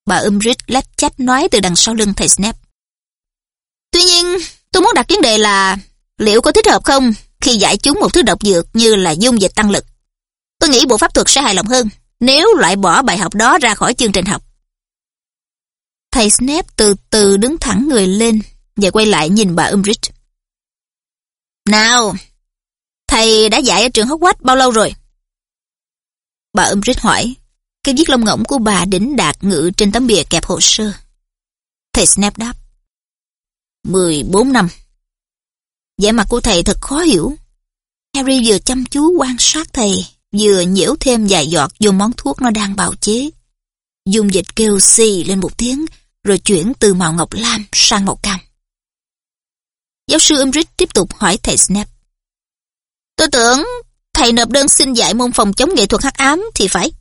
Bà Umbridge lách chách nói từ đằng sau lưng thầy Snape. Tuy nhiên, tôi muốn đặt vấn đề là liệu có thích hợp không khi dạy chúng một thứ độc dược như là dung dịch tăng lực. Tôi nghĩ bộ pháp thuật sẽ hài lòng hơn nếu loại bỏ bài học đó ra khỏi chương trình học. Thầy Snape từ từ đứng thẳng người lên và quay lại nhìn bà Umbridge. Nào, thầy đã dạy ở trường Hogwarts bao lâu rồi? Bà Umbridge hỏi. Cái viết lông ngỗng của bà đỉnh đạt ngự trên tấm bìa kẹp hồ sơ. Thầy snap đáp. 14 năm. vẻ mặt của thầy thật khó hiểu. Harry vừa chăm chú quan sát thầy, vừa nhiễu thêm vài giọt vô món thuốc nó đang bào chế. Dung dịch kêu xì lên một tiếng, rồi chuyển từ màu ngọc lam sang màu cam. Giáo sư Umbridge tiếp tục hỏi thầy snap. Tôi tưởng thầy nộp đơn xin dạy môn phòng chống nghệ thuật hắc ám thì phải.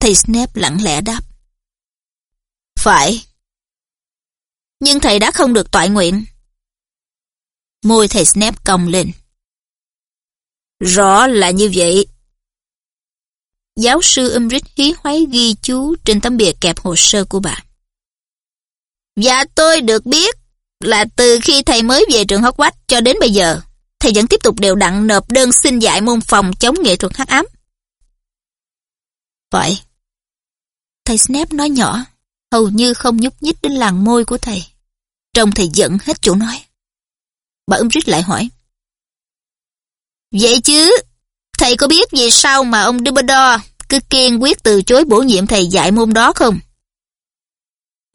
Thầy Snape lặng lẽ đáp. Phải. Nhưng thầy đã không được toại nguyện. Môi thầy Snape cong lên. Rõ là như vậy. Giáo sư Umbridge hí hoáy ghi chú trên tấm bìa kẹp hồ sơ của bà. Và tôi được biết là từ khi thầy mới về trường Hogwarts cho đến bây giờ, thầy vẫn tiếp tục đều đặn nộp đơn xin dạy môn phòng chống nghệ thuật hắc ám. Vậy, thầy Snape nói nhỏ, hầu như không nhúc nhích đến làn môi của thầy. Trông thầy giận hết chỗ nói. Bà Umbridge lại hỏi. Vậy chứ, thầy có biết vì sao mà ông Dumbledore cứ kiên quyết từ chối bổ nhiệm thầy dạy môn đó không?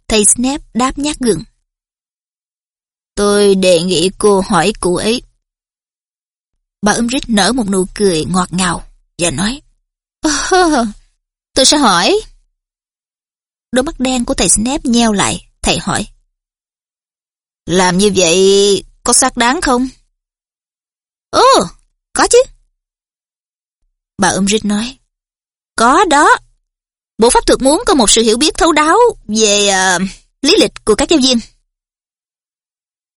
Thầy Snape đáp nhát gừng. Tôi đề nghị cô hỏi cụ ấy. Bà Umbridge nở một nụ cười ngọt ngào và nói oh, *laughs* Tôi sẽ hỏi. Đôi mắt đen của thầy Snape nheo lại, thầy hỏi Làm như vậy có xác đáng không? Ồ, có chứ. Bà Umbridge nói Có đó. Bộ pháp thuật muốn có một sự hiểu biết thấu đáo về uh, lý lịch của các giáo viên.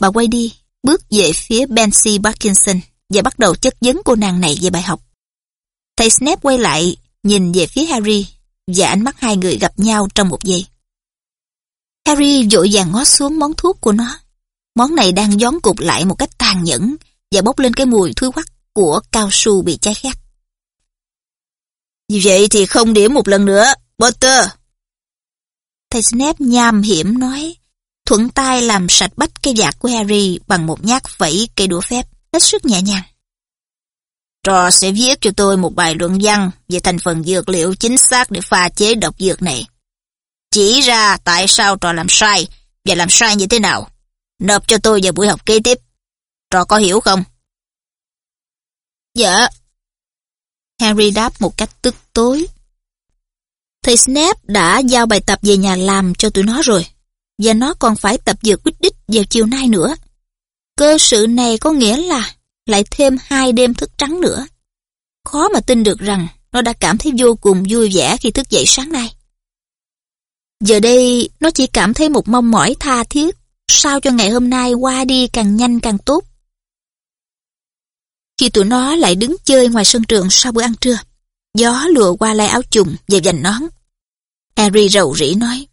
Bà quay đi, bước về phía Bensie Parkinson và bắt đầu chất vấn cô nàng này về bài học. Thầy Snape quay lại, nhìn về phía Harry và ánh mắt hai người gặp nhau trong một giây. Harry vội vàng ngó xuống món thuốc của nó. Món này đang gión cục lại một cách tàn nhẫn và bốc lên cái mùi thúi quắc của cao su bị cháy khét. Như vậy thì không điểm một lần nữa, Potter. Thầy Snape nham hiểm nói, thuận tay làm sạch bách cây vạt của Harry bằng một nhát vẫy cây đũa phép, hết sức nhẹ nhàng. Trò sẽ viết cho tôi một bài luận văn về thành phần dược liệu chính xác để pha chế độc dược này. Chỉ ra tại sao trò làm sai và làm sai như thế nào. Nộp cho tôi vào buổi học kế tiếp. Trò có hiểu không? Dạ. Harry đáp một cách tức tối. Thầy Snape đã giao bài tập về nhà làm cho tụi nó rồi. Và nó còn phải tập dược quýt đích vào chiều nay nữa. Cơ sự này có nghĩa là lại thêm hai đêm thức trắng nữa. Khó mà tin được rằng nó đã cảm thấy vô cùng vui vẻ khi thức dậy sáng nay. Giờ đây, nó chỉ cảm thấy một mong mỏi tha thiết, sao cho ngày hôm nay qua đi càng nhanh càng tốt. Khi tụi nó lại đứng chơi ngoài sân trường sau bữa ăn trưa, gió lùa qua lai áo chùng và dành nón. Harry rầu rĩ nói,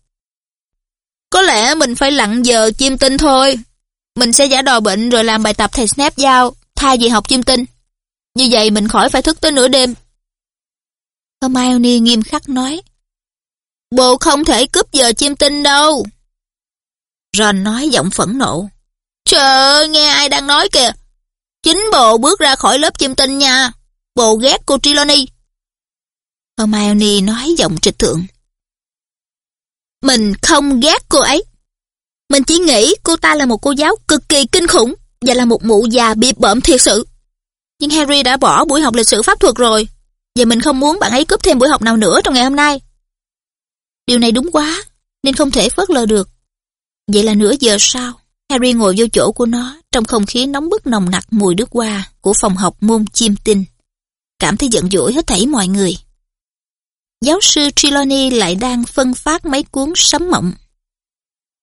Có lẽ mình phải lặn giờ chim tinh thôi. Mình sẽ giả đò bệnh rồi làm bài tập thầy Snape giao, thay vì học chim tinh. Như vậy mình khỏi phải thức tới nửa đêm. Hermione nghiêm khắc nói, Bộ không thể cướp giờ chim tinh đâu. Ron nói giọng phẫn nộ. Trời ơi, nghe ai đang nói kìa. Chính bộ bước ra khỏi lớp chim tinh nha. Bộ ghét cô Trelawney. Hermione nói giọng trịch thượng. Mình không ghét cô ấy. Mình chỉ nghĩ cô ta là một cô giáo cực kỳ kinh khủng và là một mụ già bị bợm thiệt sự. Nhưng Harry đã bỏ buổi học lịch sử pháp thuật rồi. Và mình không muốn bạn ấy cướp thêm buổi học nào nữa trong ngày hôm nay. Điều này đúng quá, nên không thể phớt lờ được. Vậy là nửa giờ sau, Harry ngồi vô chỗ của nó trong không khí nóng bức nồng nặc mùi nước hoa của phòng học môn chim tinh. Cảm thấy giận dỗi hết thảy mọi người. Giáo sư Trelawney lại đang phân phát mấy cuốn sấm mộng.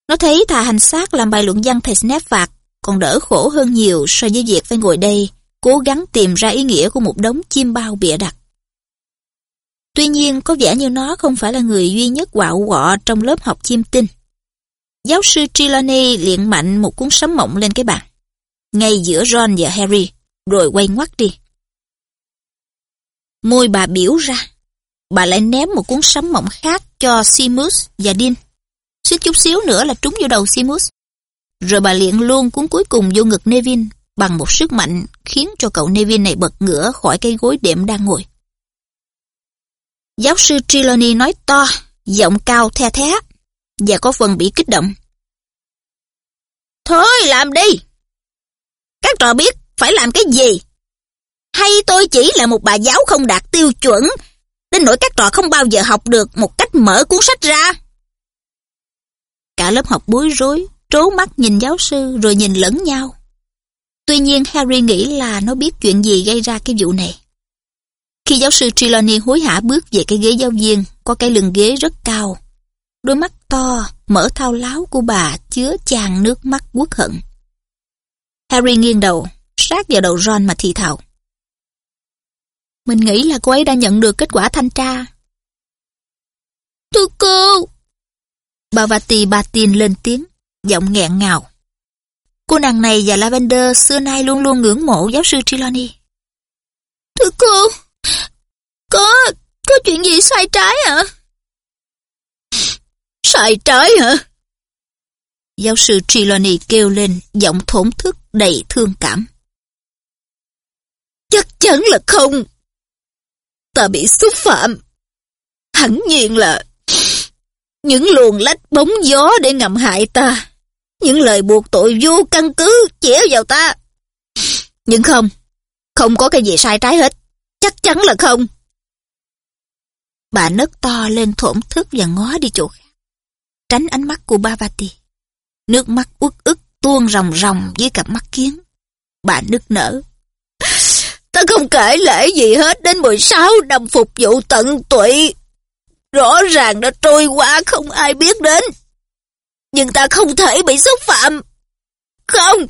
Nó thấy thà hành xác làm bài luận văn thầy Snape phạt còn đỡ khổ hơn nhiều so với việc phải ngồi đây cố gắng tìm ra ý nghĩa của một đống chim bao bịa đặt. Tuy nhiên có vẻ như nó không phải là người duy nhất quạo quọ trong lớp học chim tinh. Giáo sư Trelawney liện mạnh một cuốn sấm mộng lên cái bàn, ngay giữa Ron và Harry, rồi quay ngoắt đi. Môi bà biểu ra, bà lại ném một cuốn sấm mộng khác cho Seamus và Dean. Suýt chút xíu nữa là trúng vô đầu Seamus. Rồi bà liện luôn cuốn cuối cùng vô ngực Nevin bằng một sức mạnh khiến cho cậu Nevin này bật ngửa khỏi cái gối đệm đang ngồi. Giáo sư Trelawney nói to, giọng cao the thé, và có phần bị kích động. Thôi làm đi! Các trò biết phải làm cái gì? Hay tôi chỉ là một bà giáo không đạt tiêu chuẩn, đến nỗi các trò không bao giờ học được một cách mở cuốn sách ra? Cả lớp học bối rối, trố mắt nhìn giáo sư rồi nhìn lẫn nhau. Tuy nhiên Harry nghĩ là nó biết chuyện gì gây ra cái vụ này. Khi giáo sư Trelawney hối hả bước về cái ghế giáo viên, có cái lưng ghế rất cao. Đôi mắt to, mở thao láo của bà chứa tràn nước mắt quốc hận. Harry nghiêng đầu, sát vào đầu Ron mà thì thào. Mình nghĩ là cô ấy đã nhận được kết quả thanh tra. Thưa cô! Bà Vati Batin lên tiếng, giọng nghẹn ngào. Cô nàng này và Lavender xưa nay luôn luôn ngưỡng mộ giáo sư Trelawney. Thưa cô! Có, có chuyện gì sai trái hả? Sai trái hả? Giáo sư Trelawney kêu lên, giọng thổn thức đầy thương cảm. Chắc chắn là không. Ta bị xúc phạm. Hẳn nhiên là những luồng lách bóng gió để ngầm hại ta. Những lời buộc tội vô căn cứ chĩa vào ta. Nhưng không, không có cái gì sai trái hết. Chắc chắn là không. Bà nấc to lên thổn thức và ngó đi chỗ khác. Tránh ánh mắt của Bavati. Nước mắt uất ức tuôn ròng ròng dưới cặp mắt kiến. Bà nức nở. Ta không kể lễ gì hết đến 16 năm phục vụ tận tụy. Rõ ràng đã trôi qua không ai biết đến. Nhưng ta không thể bị xúc phạm. Không,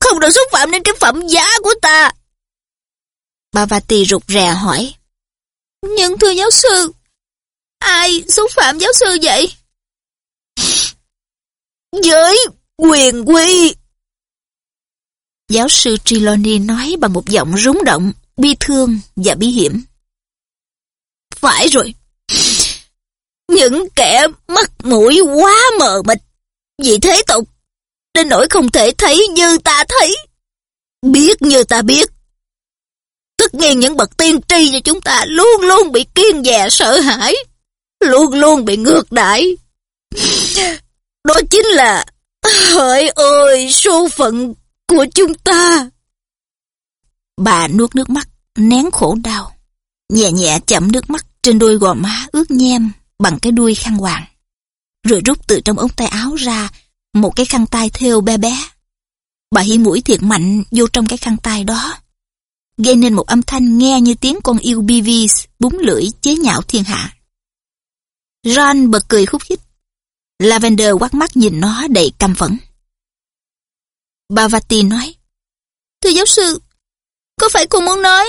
không được xúc phạm đến cái phẩm giá của ta. Bà Vati rụt rè hỏi. Nhưng thưa giáo sư, ai xúc phạm giáo sư vậy? Với quyền quy. Giáo sư Trelawney nói bằng một giọng rúng động, bi thương và bí hiểm. Phải rồi. Những kẻ mắt mũi quá mờ mịt, Vì thế tục, đến nỗi không thể thấy như ta thấy. Biết như ta biết. Tất nhiên những bậc tiên tri cho chúng ta luôn luôn bị kiên dè sợ hãi. Luôn luôn bị ngược đãi. Đó chính là Hỡi ơi, số phận của chúng ta. Bà nuốt nước mắt, nén khổ đau. Nhẹ nhẹ chậm nước mắt trên đôi gò má ướt nhem bằng cái đuôi khăn hoàng. Rồi rút từ trong ống tay áo ra một cái khăn tay thêu bé bé. Bà hi mũi thiệt mạnh vô trong cái khăn tay đó. Gây nên một âm thanh nghe như tiếng con yêu Beavis búng lưỡi chế nhạo thiên hạ. Ron bật cười khúc khích. Lavender quát mắt nhìn nó đầy căm phẫn. Bà Vati nói, Thưa giáo sư, có phải cô muốn nói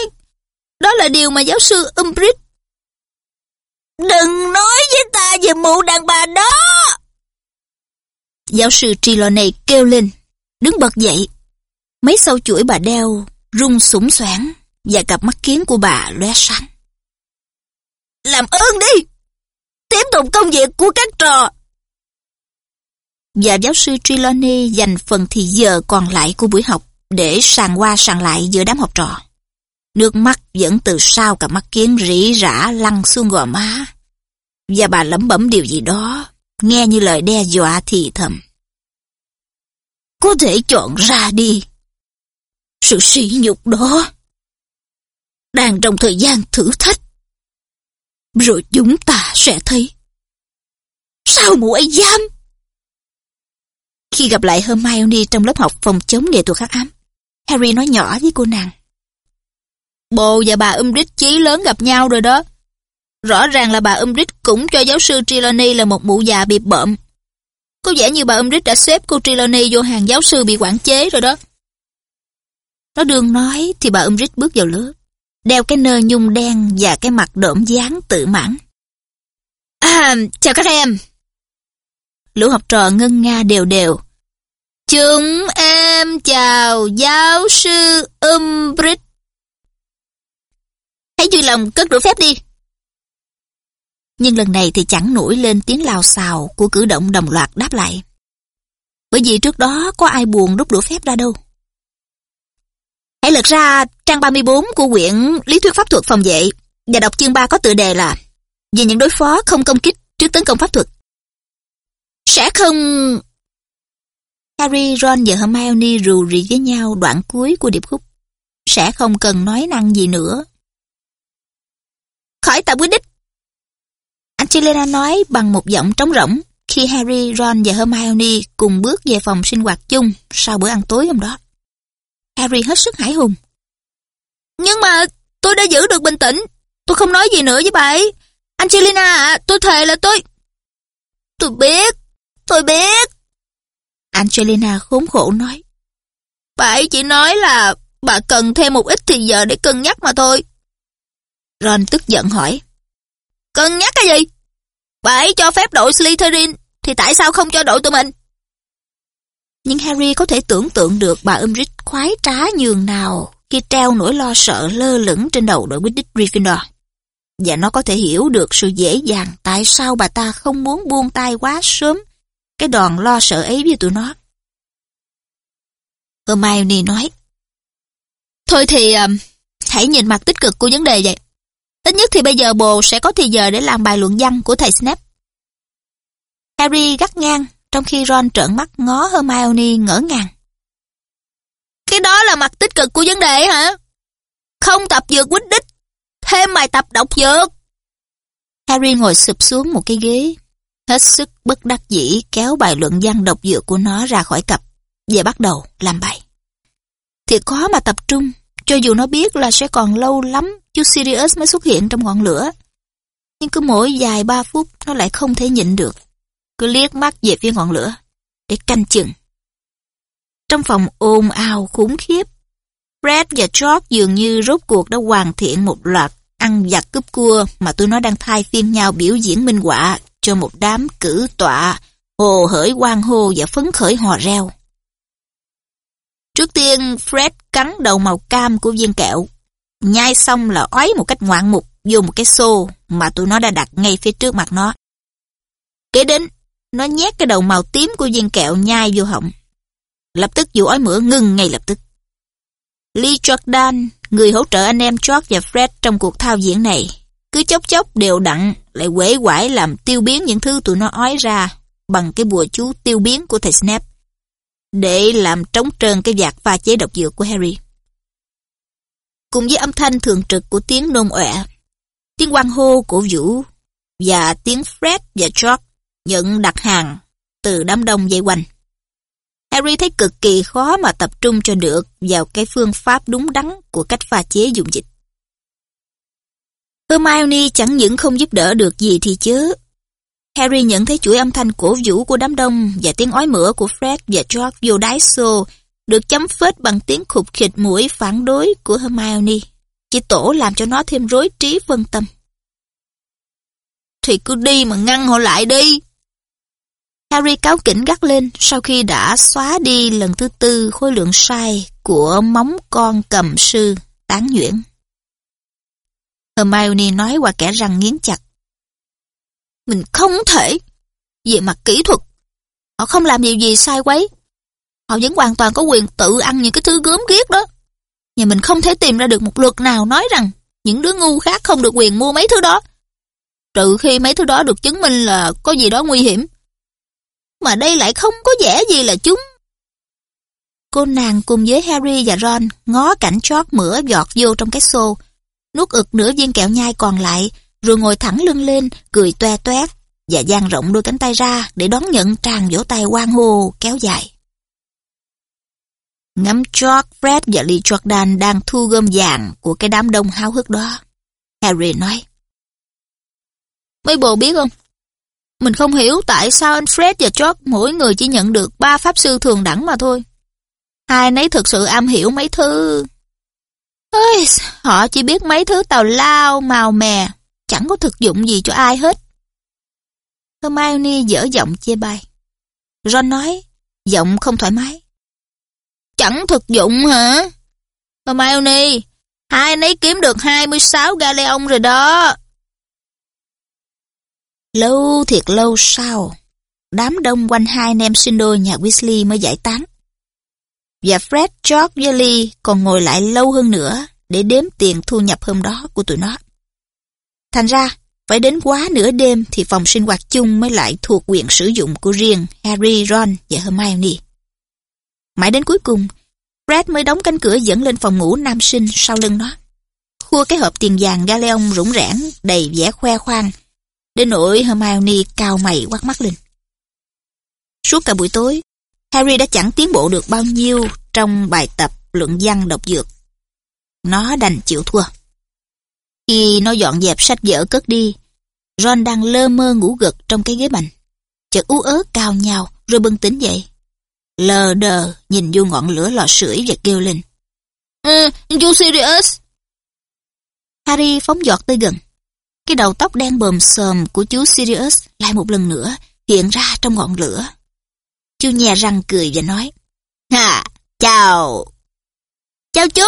đó là điều mà giáo sư Umbridge Đừng nói với ta về mụ đàn bà đó! Giáo sư Trelawney kêu lên, đứng bật dậy. Mấy sâu chuỗi bà đeo, rung sủng soảng và cặp mắt kiến của bà lóe sáng. Làm ơn đi! Tiếp tục công việc của các trò và giáo sư Trelawney dành phần thì giờ còn lại của buổi học để sàng qua sàng lại giữa đám học trò. Nước mắt vẫn từ sau cặp mắt kiến rỉ rả lăn xuống gò má. Và bà lẩm bẩm điều gì đó, nghe như lời đe dọa thì thầm. Có thể chọn ra đi. Sự sỉ nhục đó đang trong thời gian thử thách. Rồi chúng ta sẽ thấy. Sao mụ ấy dám? Khi gặp lại Hermione trong lớp học phòng chống nghệ thuật hắc ám, Harry nói nhỏ với cô nàng. Bồ và bà Umbridge chí lớn gặp nhau rồi đó. Rõ ràng là bà Umbridge cũng cho giáo sư Trelawney là một mụ già bị bợm. Có vẻ như bà Umbridge đã xếp cô Trelawney vô hàng giáo sư bị quản chế rồi đó. Nó đường nói thì bà Umbridge bước vào lớp, đeo cái nơ nhung đen và cái mặt đổm dáng tự mãn. À, chào các em. Lũ học trò ngân nga đều đều. Chúng em chào giáo sư Umbridge. Hãy vui lòng cất đũa phép đi. Nhưng lần này thì chẳng nổi lên tiếng lao xào của cử động đồng loạt đáp lại. Bởi vì trước đó có ai buồn rút đũa phép ra đâu. Hãy lật ra trang 34 của quyển Lý thuyết pháp thuật phòng vệ và đọc chương 3 có tựa đề là về những đối phó không công kích trước tấn công pháp thuật. Sẽ không... Harry, Ron và Hermione rù rì với nhau đoạn cuối của điệp khúc. Sẽ không cần nói năng gì nữa. Khỏi tạo quyết đích. Angelina nói bằng một giọng trống rỗng khi Harry, Ron và Hermione cùng bước về phòng sinh hoạt chung sau bữa ăn tối hôm đó. Harry hết sức hãi hùng. Nhưng mà tôi đã giữ được bình tĩnh. Tôi không nói gì nữa với bà ấy. Angelina ạ, tôi thề là tôi... Tôi biết, tôi biết. Angelina khốn khổ nói. Bà ấy chỉ nói là bà cần thêm một ít thì giờ để cân nhắc mà thôi. Ron tức giận hỏi. Cân nhắc cái gì? Bà ấy cho phép đội Slytherin, thì tại sao không cho đội tụi mình? Nhưng Harry có thể tưởng tượng được bà Umbridge khoái trá nhường nào khi treo nỗi lo sợ lơ lửng trên đầu đội Quidditch Gryffindor. Và nó có thể hiểu được sự dễ dàng tại sao bà ta không muốn buông tay quá sớm cái đòn lo sợ ấy với tụi nó. Hermione nói, Thôi thì um, hãy nhìn mặt tích cực của vấn đề vậy. Ít nhất thì bây giờ bồ sẽ có thời giờ để làm bài luận văn của thầy Snape. Harry gắt ngang, trong khi Ron trợn mắt ngó Hermione ngỡ ngàng. Cái đó là mặt tích cực của vấn đề hả? Không tập dược quýt đích, thêm bài tập đọc dược. Harry ngồi sụp xuống một cái ghế, hết sức bất đắc dĩ kéo bài luận văn đọc dược của nó ra khỏi cặp và bắt đầu làm bài. Thì khó mà tập trung, cho dù nó biết là sẽ còn lâu lắm chú Sirius mới xuất hiện trong ngọn lửa. Nhưng cứ mỗi vài ba phút nó lại không thể nhịn được. Cứ liếc mắt về phía ngọn lửa để canh chừng. Trong phòng ồn ào khủng khiếp, Fred và George dường như rốt cuộc đã hoàn thiện một loạt ăn giặt cướp cua mà tụi nó đang thay phiên nhau biểu diễn minh họa cho một đám cử tọa, hồ hởi quang hô và phấn khởi hò reo. Trước tiên, Fred cắn đầu màu cam của viên kẹo. Nhai xong là ói một cách ngoạn mục vô một cái xô mà tụi nó đã đặt ngay phía trước mặt nó. Kế đến, Nó nhét cái đầu màu tím của viên kẹo nhai vô họng. Lập tức vụ ói mửa ngừng ngay lập tức. Lee Jordan, người hỗ trợ anh em George và Fred trong cuộc thao diễn này, cứ chốc chốc đều đặn lại quể quải làm tiêu biến những thứ tụi nó ói ra bằng cái bùa chú tiêu biến của thầy Snape để làm trống trơn cái vạt pha chế độc dược của Harry. Cùng với âm thanh thường trực của tiếng nôn ọe, tiếng quan hô của vũ và tiếng Fred và George nhận đặt hàng từ đám đông dây quanh. Harry thấy cực kỳ khó mà tập trung cho được vào cái phương pháp đúng đắn của cách pha chế dùng dịch. Hermione chẳng những không giúp đỡ được gì thì chứ. Harry nhận thấy chuỗi âm thanh cổ vũ của đám đông và tiếng ói mửa của Fred và George vô đái xô được chấm phết bằng tiếng khục khịch mũi phản đối của Hermione. Chỉ tổ làm cho nó thêm rối trí phân tâm. Thì cứ đi mà ngăn họ lại đi. Harry cáo kỉnh gắt lên sau khi đã xóa đi lần thứ tư khối lượng sai của móng con cầm sư tán nhuyễn. Hermione nói qua kẻ răng nghiến chặt. Mình không thể. Về mặt kỹ thuật, họ không làm điều gì sai quấy. Họ vẫn hoàn toàn có quyền tự ăn những cái thứ gớm ghiếc đó. Nhà mình không thể tìm ra được một luật nào nói rằng những đứa ngu khác không được quyền mua mấy thứ đó. Trừ khi mấy thứ đó được chứng minh là có gì đó nguy hiểm. Mà đây lại không có vẻ gì là chúng. Cô nàng cùng với Harry và Ron ngó cảnh chót mửa giọt vô trong cái xô, nuốt ực nửa viên kẹo nhai còn lại, rồi ngồi thẳng lưng lên, cười toe toét và dang rộng đôi cánh tay ra để đón nhận tràn vỗ tay quang hô kéo dài. Ngắm George, Fred và Lee Jordan đang thu gom vàng của cái đám đông háo hức đó. Harry nói. Mấy bồ biết không? Mình không hiểu tại sao anh Fred và George mỗi người chỉ nhận được ba pháp sư thường đẳng mà thôi. Hai nấy thực sự am hiểu mấy thứ... Ôi, họ chỉ biết mấy thứ tào lao, màu mè, chẳng có thực dụng gì cho ai hết. Hermione dở giọng chê bai. Ron nói, giọng không thoải mái. Chẳng thực dụng hả? Hermione, hai nấy kiếm được 26 galeon rồi đó. Lâu thiệt lâu sau, đám đông quanh hai anh em sinh đôi nhà Weasley mới giải tán. Và Fred, George và Lee còn ngồi lại lâu hơn nữa để đếm tiền thu nhập hôm đó của tụi nó. Thành ra, phải đến quá nửa đêm thì phòng sinh hoạt chung mới lại thuộc quyền sử dụng của riêng Harry, Ron và Hermione. Mãi đến cuối cùng, Fred mới đóng cánh cửa dẫn lên phòng ngủ nam sinh sau lưng nó. Khua cái hộp tiền vàng Galeon rủng rẽn, đầy vẻ khoe khoang, đến nỗi Hermione cao mày quát mắt lên. Suốt cả buổi tối, Harry đã chẳng tiến bộ được bao nhiêu trong bài tập luận văn độc dược. Nó đành chịu thua. Khi nó dọn dẹp sách vở cất đi, Ron đang lơ mơ ngủ gật trong cái ghế bành. Chợt ú ớ cao nhau rồi bừng tỉnh dậy. Lờ đờ nhìn vô ngọn lửa lò sưởi và kêu lên. Ừ, you serious? Harry phóng giọt tới gần. Cái đầu tóc đen bờm sờm của chú Sirius lại một lần nữa hiện ra trong ngọn lửa. Chú nhè răng cười và nói. Hà, chào. Chào chú.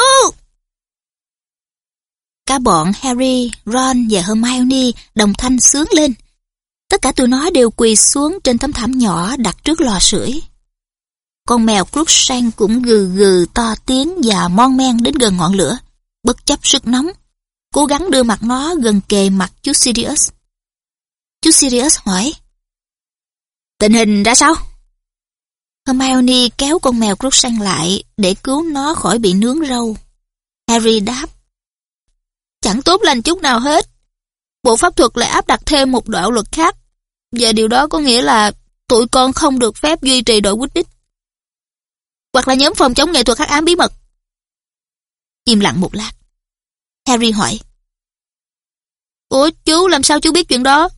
Cả bọn Harry, Ron và Hermione đồng thanh sướng lên. Tất cả tụi nó đều quỳ xuống trên tấm thảm nhỏ đặt trước lò sưởi. Con mèo Crookshank cũng gừ gừ to tiếng và mon men đến gần ngọn lửa, bất chấp sức nóng, cố gắng đưa mặt nó gần kề mặt chú Sirius. Chú Sirius hỏi, Tình hình ra sao? Hermione kéo con mèo Crookshank lại để cứu nó khỏi bị nướng râu. Harry đáp, Chẳng tốt lành chút nào hết. Bộ pháp thuật lại áp đặt thêm một đạo luật khác. Và điều đó có nghĩa là tụi con không được phép duy trì đội Quidditch. Hoặc là nhóm phòng chống nghệ thuật hắc ám bí mật. Im lặng một lát. Harry hỏi. Ủa chú làm sao chú biết chuyện đó?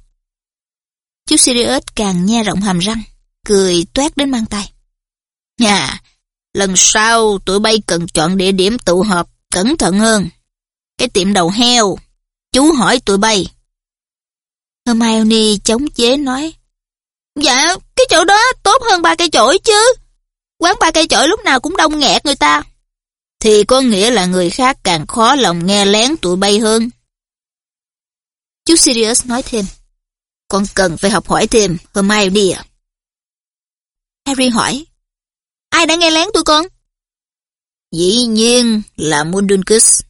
Chú Sirius càng nhe rộng hàm răng, cười toét đến mang tay. Nhà, lần sau tụi bay cần chọn địa điểm tụ họp cẩn thận hơn. Cái tiệm đầu heo. Chú hỏi tụi bay. Hermione chống chế nói. Dạ, cái chỗ đó tốt hơn ba cây chổi chứ. Quán ba cây chổi lúc nào cũng đông nghẹt người ta. Thì có nghĩa là người khác càng khó lòng nghe lén tụi bay hơn. Chú Sirius nói thêm. Con cần phải học hỏi thêm, Hermione à. Harry hỏi. Ai đã nghe lén tụi con? Dĩ nhiên là Mundungus.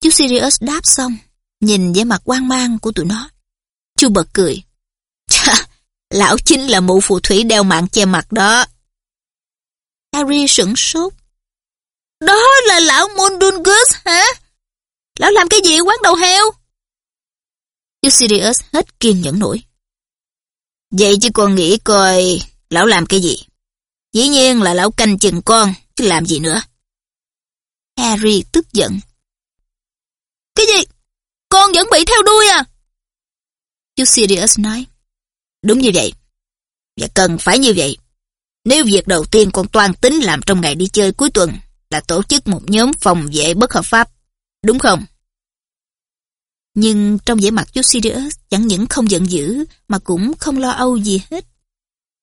Chú Sirius đáp xong, nhìn vẻ mặt quan mang của tụi nó. Chú bật cười. Chà, lão chính là mụ phù thủy đeo mạng che mặt đó. Harry sửng sốt. Đó là lão Mundungus hả? Lão làm cái gì quán đầu heo? Chú Sirius hết kiên nhẫn nổi. Vậy chứ con nghĩ coi lão làm cái gì? Dĩ nhiên là lão canh chừng con, chứ làm gì nữa. Harry tức giận. Cái gì? Con vẫn bị theo đuôi à? Chú Sirius nói. Đúng như vậy. Và cần phải như vậy. Nếu việc đầu tiên con toan tính làm trong ngày đi chơi cuối tuần là tổ chức một nhóm phòng vệ bất hợp pháp, đúng không? Nhưng trong vẻ mặt chú Sirius chẳng những không giận dữ mà cũng không lo âu gì hết.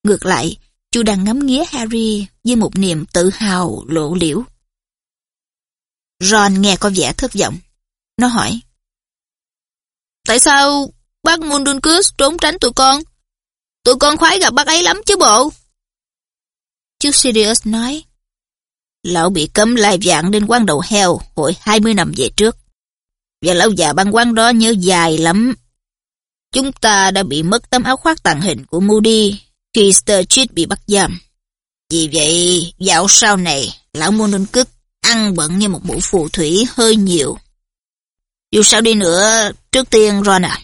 Ngược lại, chú đang ngắm nghía Harry với một niềm tự hào lộ liễu. Ron nghe có vẻ thất vọng. Nó hỏi. Tại sao bác Mundungus trốn tránh tụi con? Tụi con khoái gặp bác ấy lắm chứ bộ. Chú Sirius nói. Lão bị cấm lai vạn nên quan đầu heo hồi 20 năm về trước. Và lão già băng quan đó nhớ dài lắm. Chúng ta đã bị mất tấm áo khoác tàng hình của Moody khi Sturgis bị bắt giam. Vì vậy, dạo sau này, lão Mundungus ăn bận như một mũ phù thủy hơi nhiều. Dù sao đi nữa, trước tiên Ron à,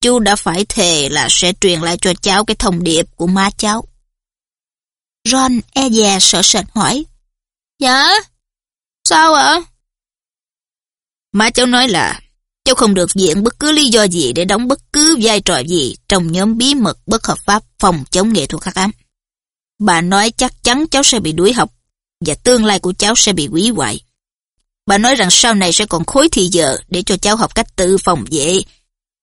chú đã phải thề là sẽ truyền lại cho cháu cái thông điệp của má cháu. Ron e dè sợ sệt hỏi. Dạ? Sao ạ? Má cháu nói là cháu không được diện bất cứ lý do gì để đóng bất cứ vai trò gì trong nhóm bí mật bất hợp pháp phòng chống nghệ thuật khắc ám. Bà nói chắc chắn cháu sẽ bị đuổi học và tương lai của cháu sẽ bị hủy hoại. Bà nói rằng sau này sẽ còn khối thì giờ để cho cháu học cách tự phòng vệ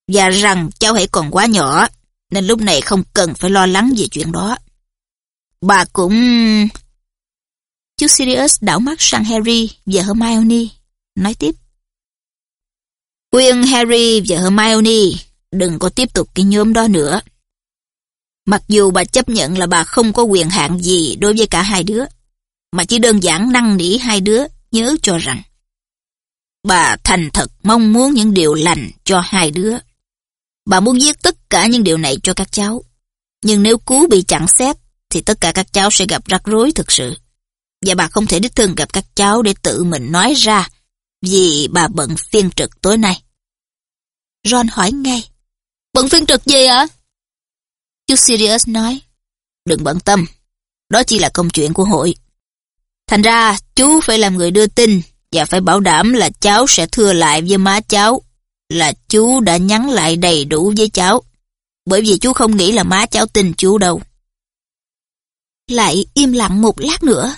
và rằng cháu hãy còn quá nhỏ nên lúc này không cần phải lo lắng về chuyện đó. Bà cũng... Chú Sirius đảo mắt sang Harry và Hermione, nói tiếp. Khuyên Harry và Hermione đừng có tiếp tục cái nhóm đó nữa. Mặc dù bà chấp nhận là bà không có quyền hạn gì đối với cả hai đứa, mà chỉ đơn giản năn nỉ hai đứa nhớ cho rằng bà thành thật mong muốn những điều lành cho hai đứa. Bà muốn giết tất cả những điều này cho các cháu. Nhưng nếu cú bị chặn xét, thì tất cả các cháu sẽ gặp rắc rối thực sự. Và bà không thể đích thân gặp các cháu để tự mình nói ra, vì bà bận phiên trực tối nay. Ron hỏi ngay. Bận phiên trực gì ạ? Chú Sirius nói. Đừng bận tâm, đó chỉ là công chuyện của hội. Thành ra, chú phải làm người đưa tin và phải bảo đảm là cháu sẽ thưa lại với má cháu là chú đã nhắn lại đầy đủ với cháu. Bởi vì chú không nghĩ là má cháu tin chú đâu. Lại im lặng một lát nữa.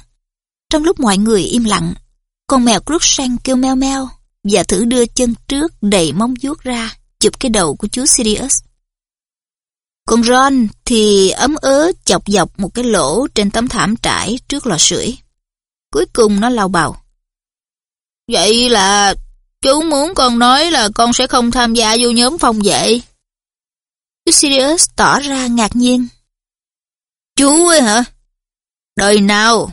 Trong lúc mọi người im lặng, con mèo Crookshank kêu meo meo và thử đưa chân trước đầy móng vuốt ra, chụp cái đầu của chú Sirius. Còn Ron thì ấm ớ chọc dọc một cái lỗ trên tấm thảm trải trước lò sưởi. Cuối cùng nó lau bào. Vậy là chú muốn con nói là con sẽ không tham gia vô nhóm phòng vệ. Chú Sirius tỏ ra ngạc nhiên. Chú ấy hả? Đời nào?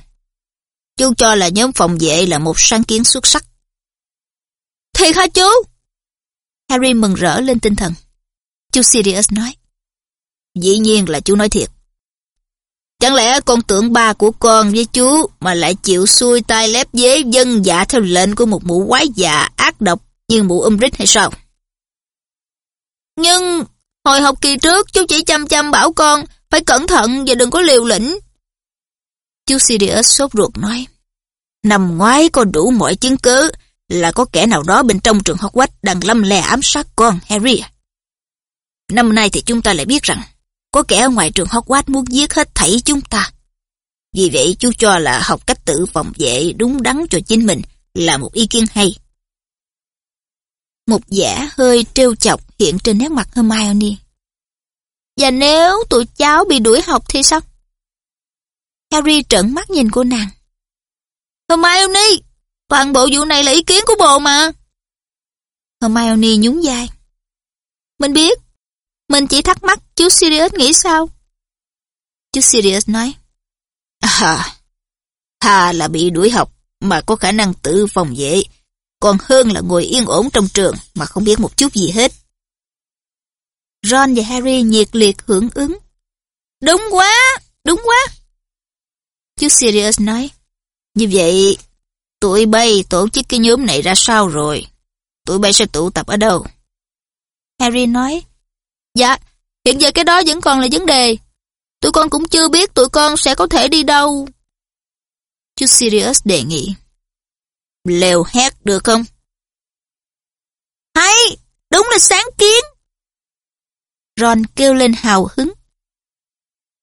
Chú cho là nhóm phòng vệ là một sáng kiến xuất sắc. Thiệt hả chú? Harry mừng rỡ lên tinh thần. Chú Sirius nói. Dĩ nhiên là chú nói thiệt. Chẳng lẽ con tưởng ba của con với chú mà lại chịu xuôi tay lép dế dân dạ theo lệnh của một mụ quái già ác độc như mụ Umbridge hay sao? Nhưng hồi học kỳ trước, chú chỉ chăm chăm bảo con phải cẩn thận và đừng có liều lĩnh. Chú Sirius sốt ruột nói. Năm ngoái có đủ mọi chứng cứ là có kẻ nào đó bên trong trường Hogwarts đang lâm le ám sát con, Harry. À. Năm nay thì chúng ta lại biết rằng có kẻ ở ngoài trường Hogwarts muốn giết hết thảy chúng ta. Vì vậy chú cho là học cách tự phòng vệ đúng đắn cho chính mình là một ý kiến hay. Một vẻ hơi trêu chọc hiện trên nét mặt Hermione. Và nếu tụi cháu bị đuổi học thì sao? Harry trợn mắt nhìn cô nàng. Hermione, toàn bộ vụ này là ý kiến của bồ mà. Hermione nhún vai. Mình biết, mình chỉ thắc mắc chú Sirius nghĩ sao? Chú Sirius nói. À, thà là bị đuổi học mà có khả năng tự phòng vệ, còn hơn là ngồi yên ổn trong trường mà không biết một chút gì hết. Ron và Harry nhiệt liệt hưởng ứng. Đúng quá, đúng quá. Chú Sirius nói. Như vậy, tụi bay tổ chức cái nhóm này ra sao rồi? Tụi bay sẽ tụ tập ở đâu? Harry nói. Dạ, hiện giờ cái đó vẫn còn là vấn đề. Tụi con cũng chưa biết tụi con sẽ có thể đi đâu. Chú Sirius đề nghị. Lều hét được không? Hay, đúng là sáng kiến. Ron kêu lên hào hứng.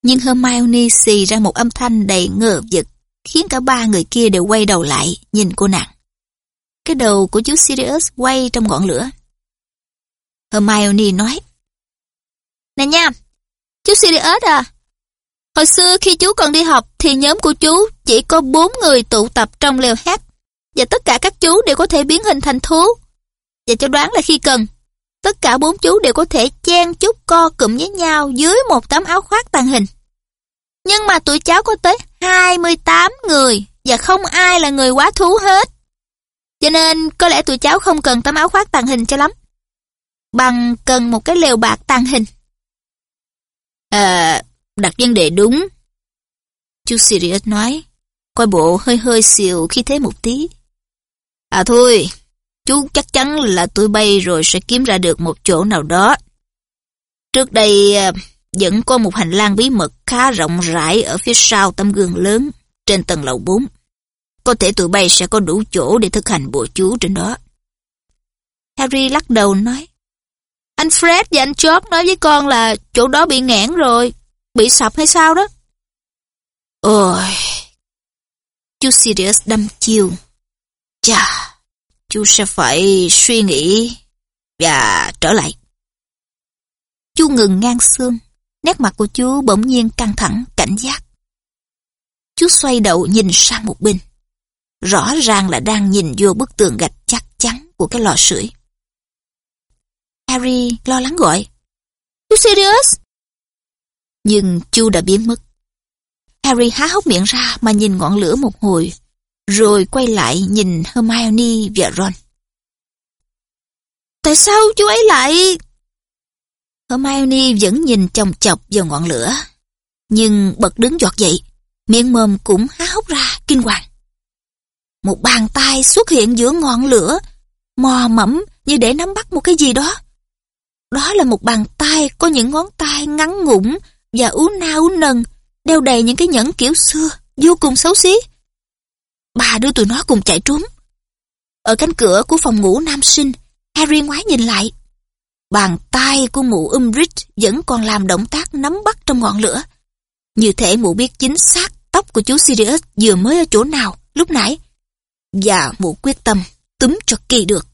Nhưng Hermione xì ra một âm thanh đầy ngờ vực, khiến cả ba người kia đều quay đầu lại, nhìn cô nàng. Cái đầu của chú Sirius quay trong ngọn lửa. Hermione nói. Nè nha, chú Sirius à, hồi xưa khi chú còn đi học thì nhóm của chú chỉ có bốn người tụ tập trong lều hát và tất cả các chú đều có thể biến hình thành thú. Và cho đoán là khi cần, tất cả bốn chú đều có thể chen chúc co cụm với nhau dưới một tấm áo khoác tàng hình. Nhưng mà tụi cháu có tới 28 người và không ai là người quá thú hết. Cho nên có lẽ tụi cháu không cần tấm áo khoác tàng hình cho lắm. Bằng cần một cái lều bạc tàng hình. À, đặt vấn đề đúng. Chú Sirius nói, coi bộ hơi hơi xìu khi thế một tí. À thôi, chú chắc chắn là tôi bay rồi sẽ kiếm ra được một chỗ nào đó. Trước đây ờ, vẫn có một hành lang bí mật khá rộng rãi ở phía sau tấm gương lớn trên tầng lầu 4. Có thể tụi bay sẽ có đủ chỗ để thực hành bộ chú trên đó. Harry lắc đầu nói. Anh Fred và anh George nói với con là chỗ đó bị ngãn rồi. Bị sập hay sao đó? Ôi... Chú Sirius đâm chiêu, Chà, chú sẽ phải suy nghĩ và trở lại. Chú ngừng ngang xương, nét mặt của chú bỗng nhiên căng thẳng, cảnh giác. Chú xoay đầu nhìn sang một bên. Rõ ràng là đang nhìn vô bức tường gạch chắc chắn của cái lò sưởi. Harry lo lắng gọi. Chú Sirius? Nhưng chú đã biến mất. Harry há hốc miệng ra mà nhìn ngọn lửa một hồi, rồi quay lại nhìn Hermione và Ron. Tại sao chú ấy lại... Hermione vẫn nhìn chòng chọc vào ngọn lửa, nhưng bật đứng giọt dậy, miệng mồm cũng há hốc ra kinh hoàng. Một bàn tay xuất hiện giữa ngọn lửa, mò mẫm như để nắm bắt một cái gì đó. Đó là một bàn tay có những ngón tay ngắn ngủn và ú na ú nần, đeo đầy những cái nhẫn kiểu xưa, vô cùng xấu xí. Bà đưa tụi nó cùng chạy trốn. Ở cánh cửa của phòng ngủ nam sinh, Harry ngoái nhìn lại. Bàn tay của mụ Umbridge vẫn còn làm động tác nắm bắt trong ngọn lửa. Như thể mụ biết chính xác tóc của chú Sirius vừa mới ở chỗ nào lúc nãy. Và mụ quyết tâm túm cho kỳ được.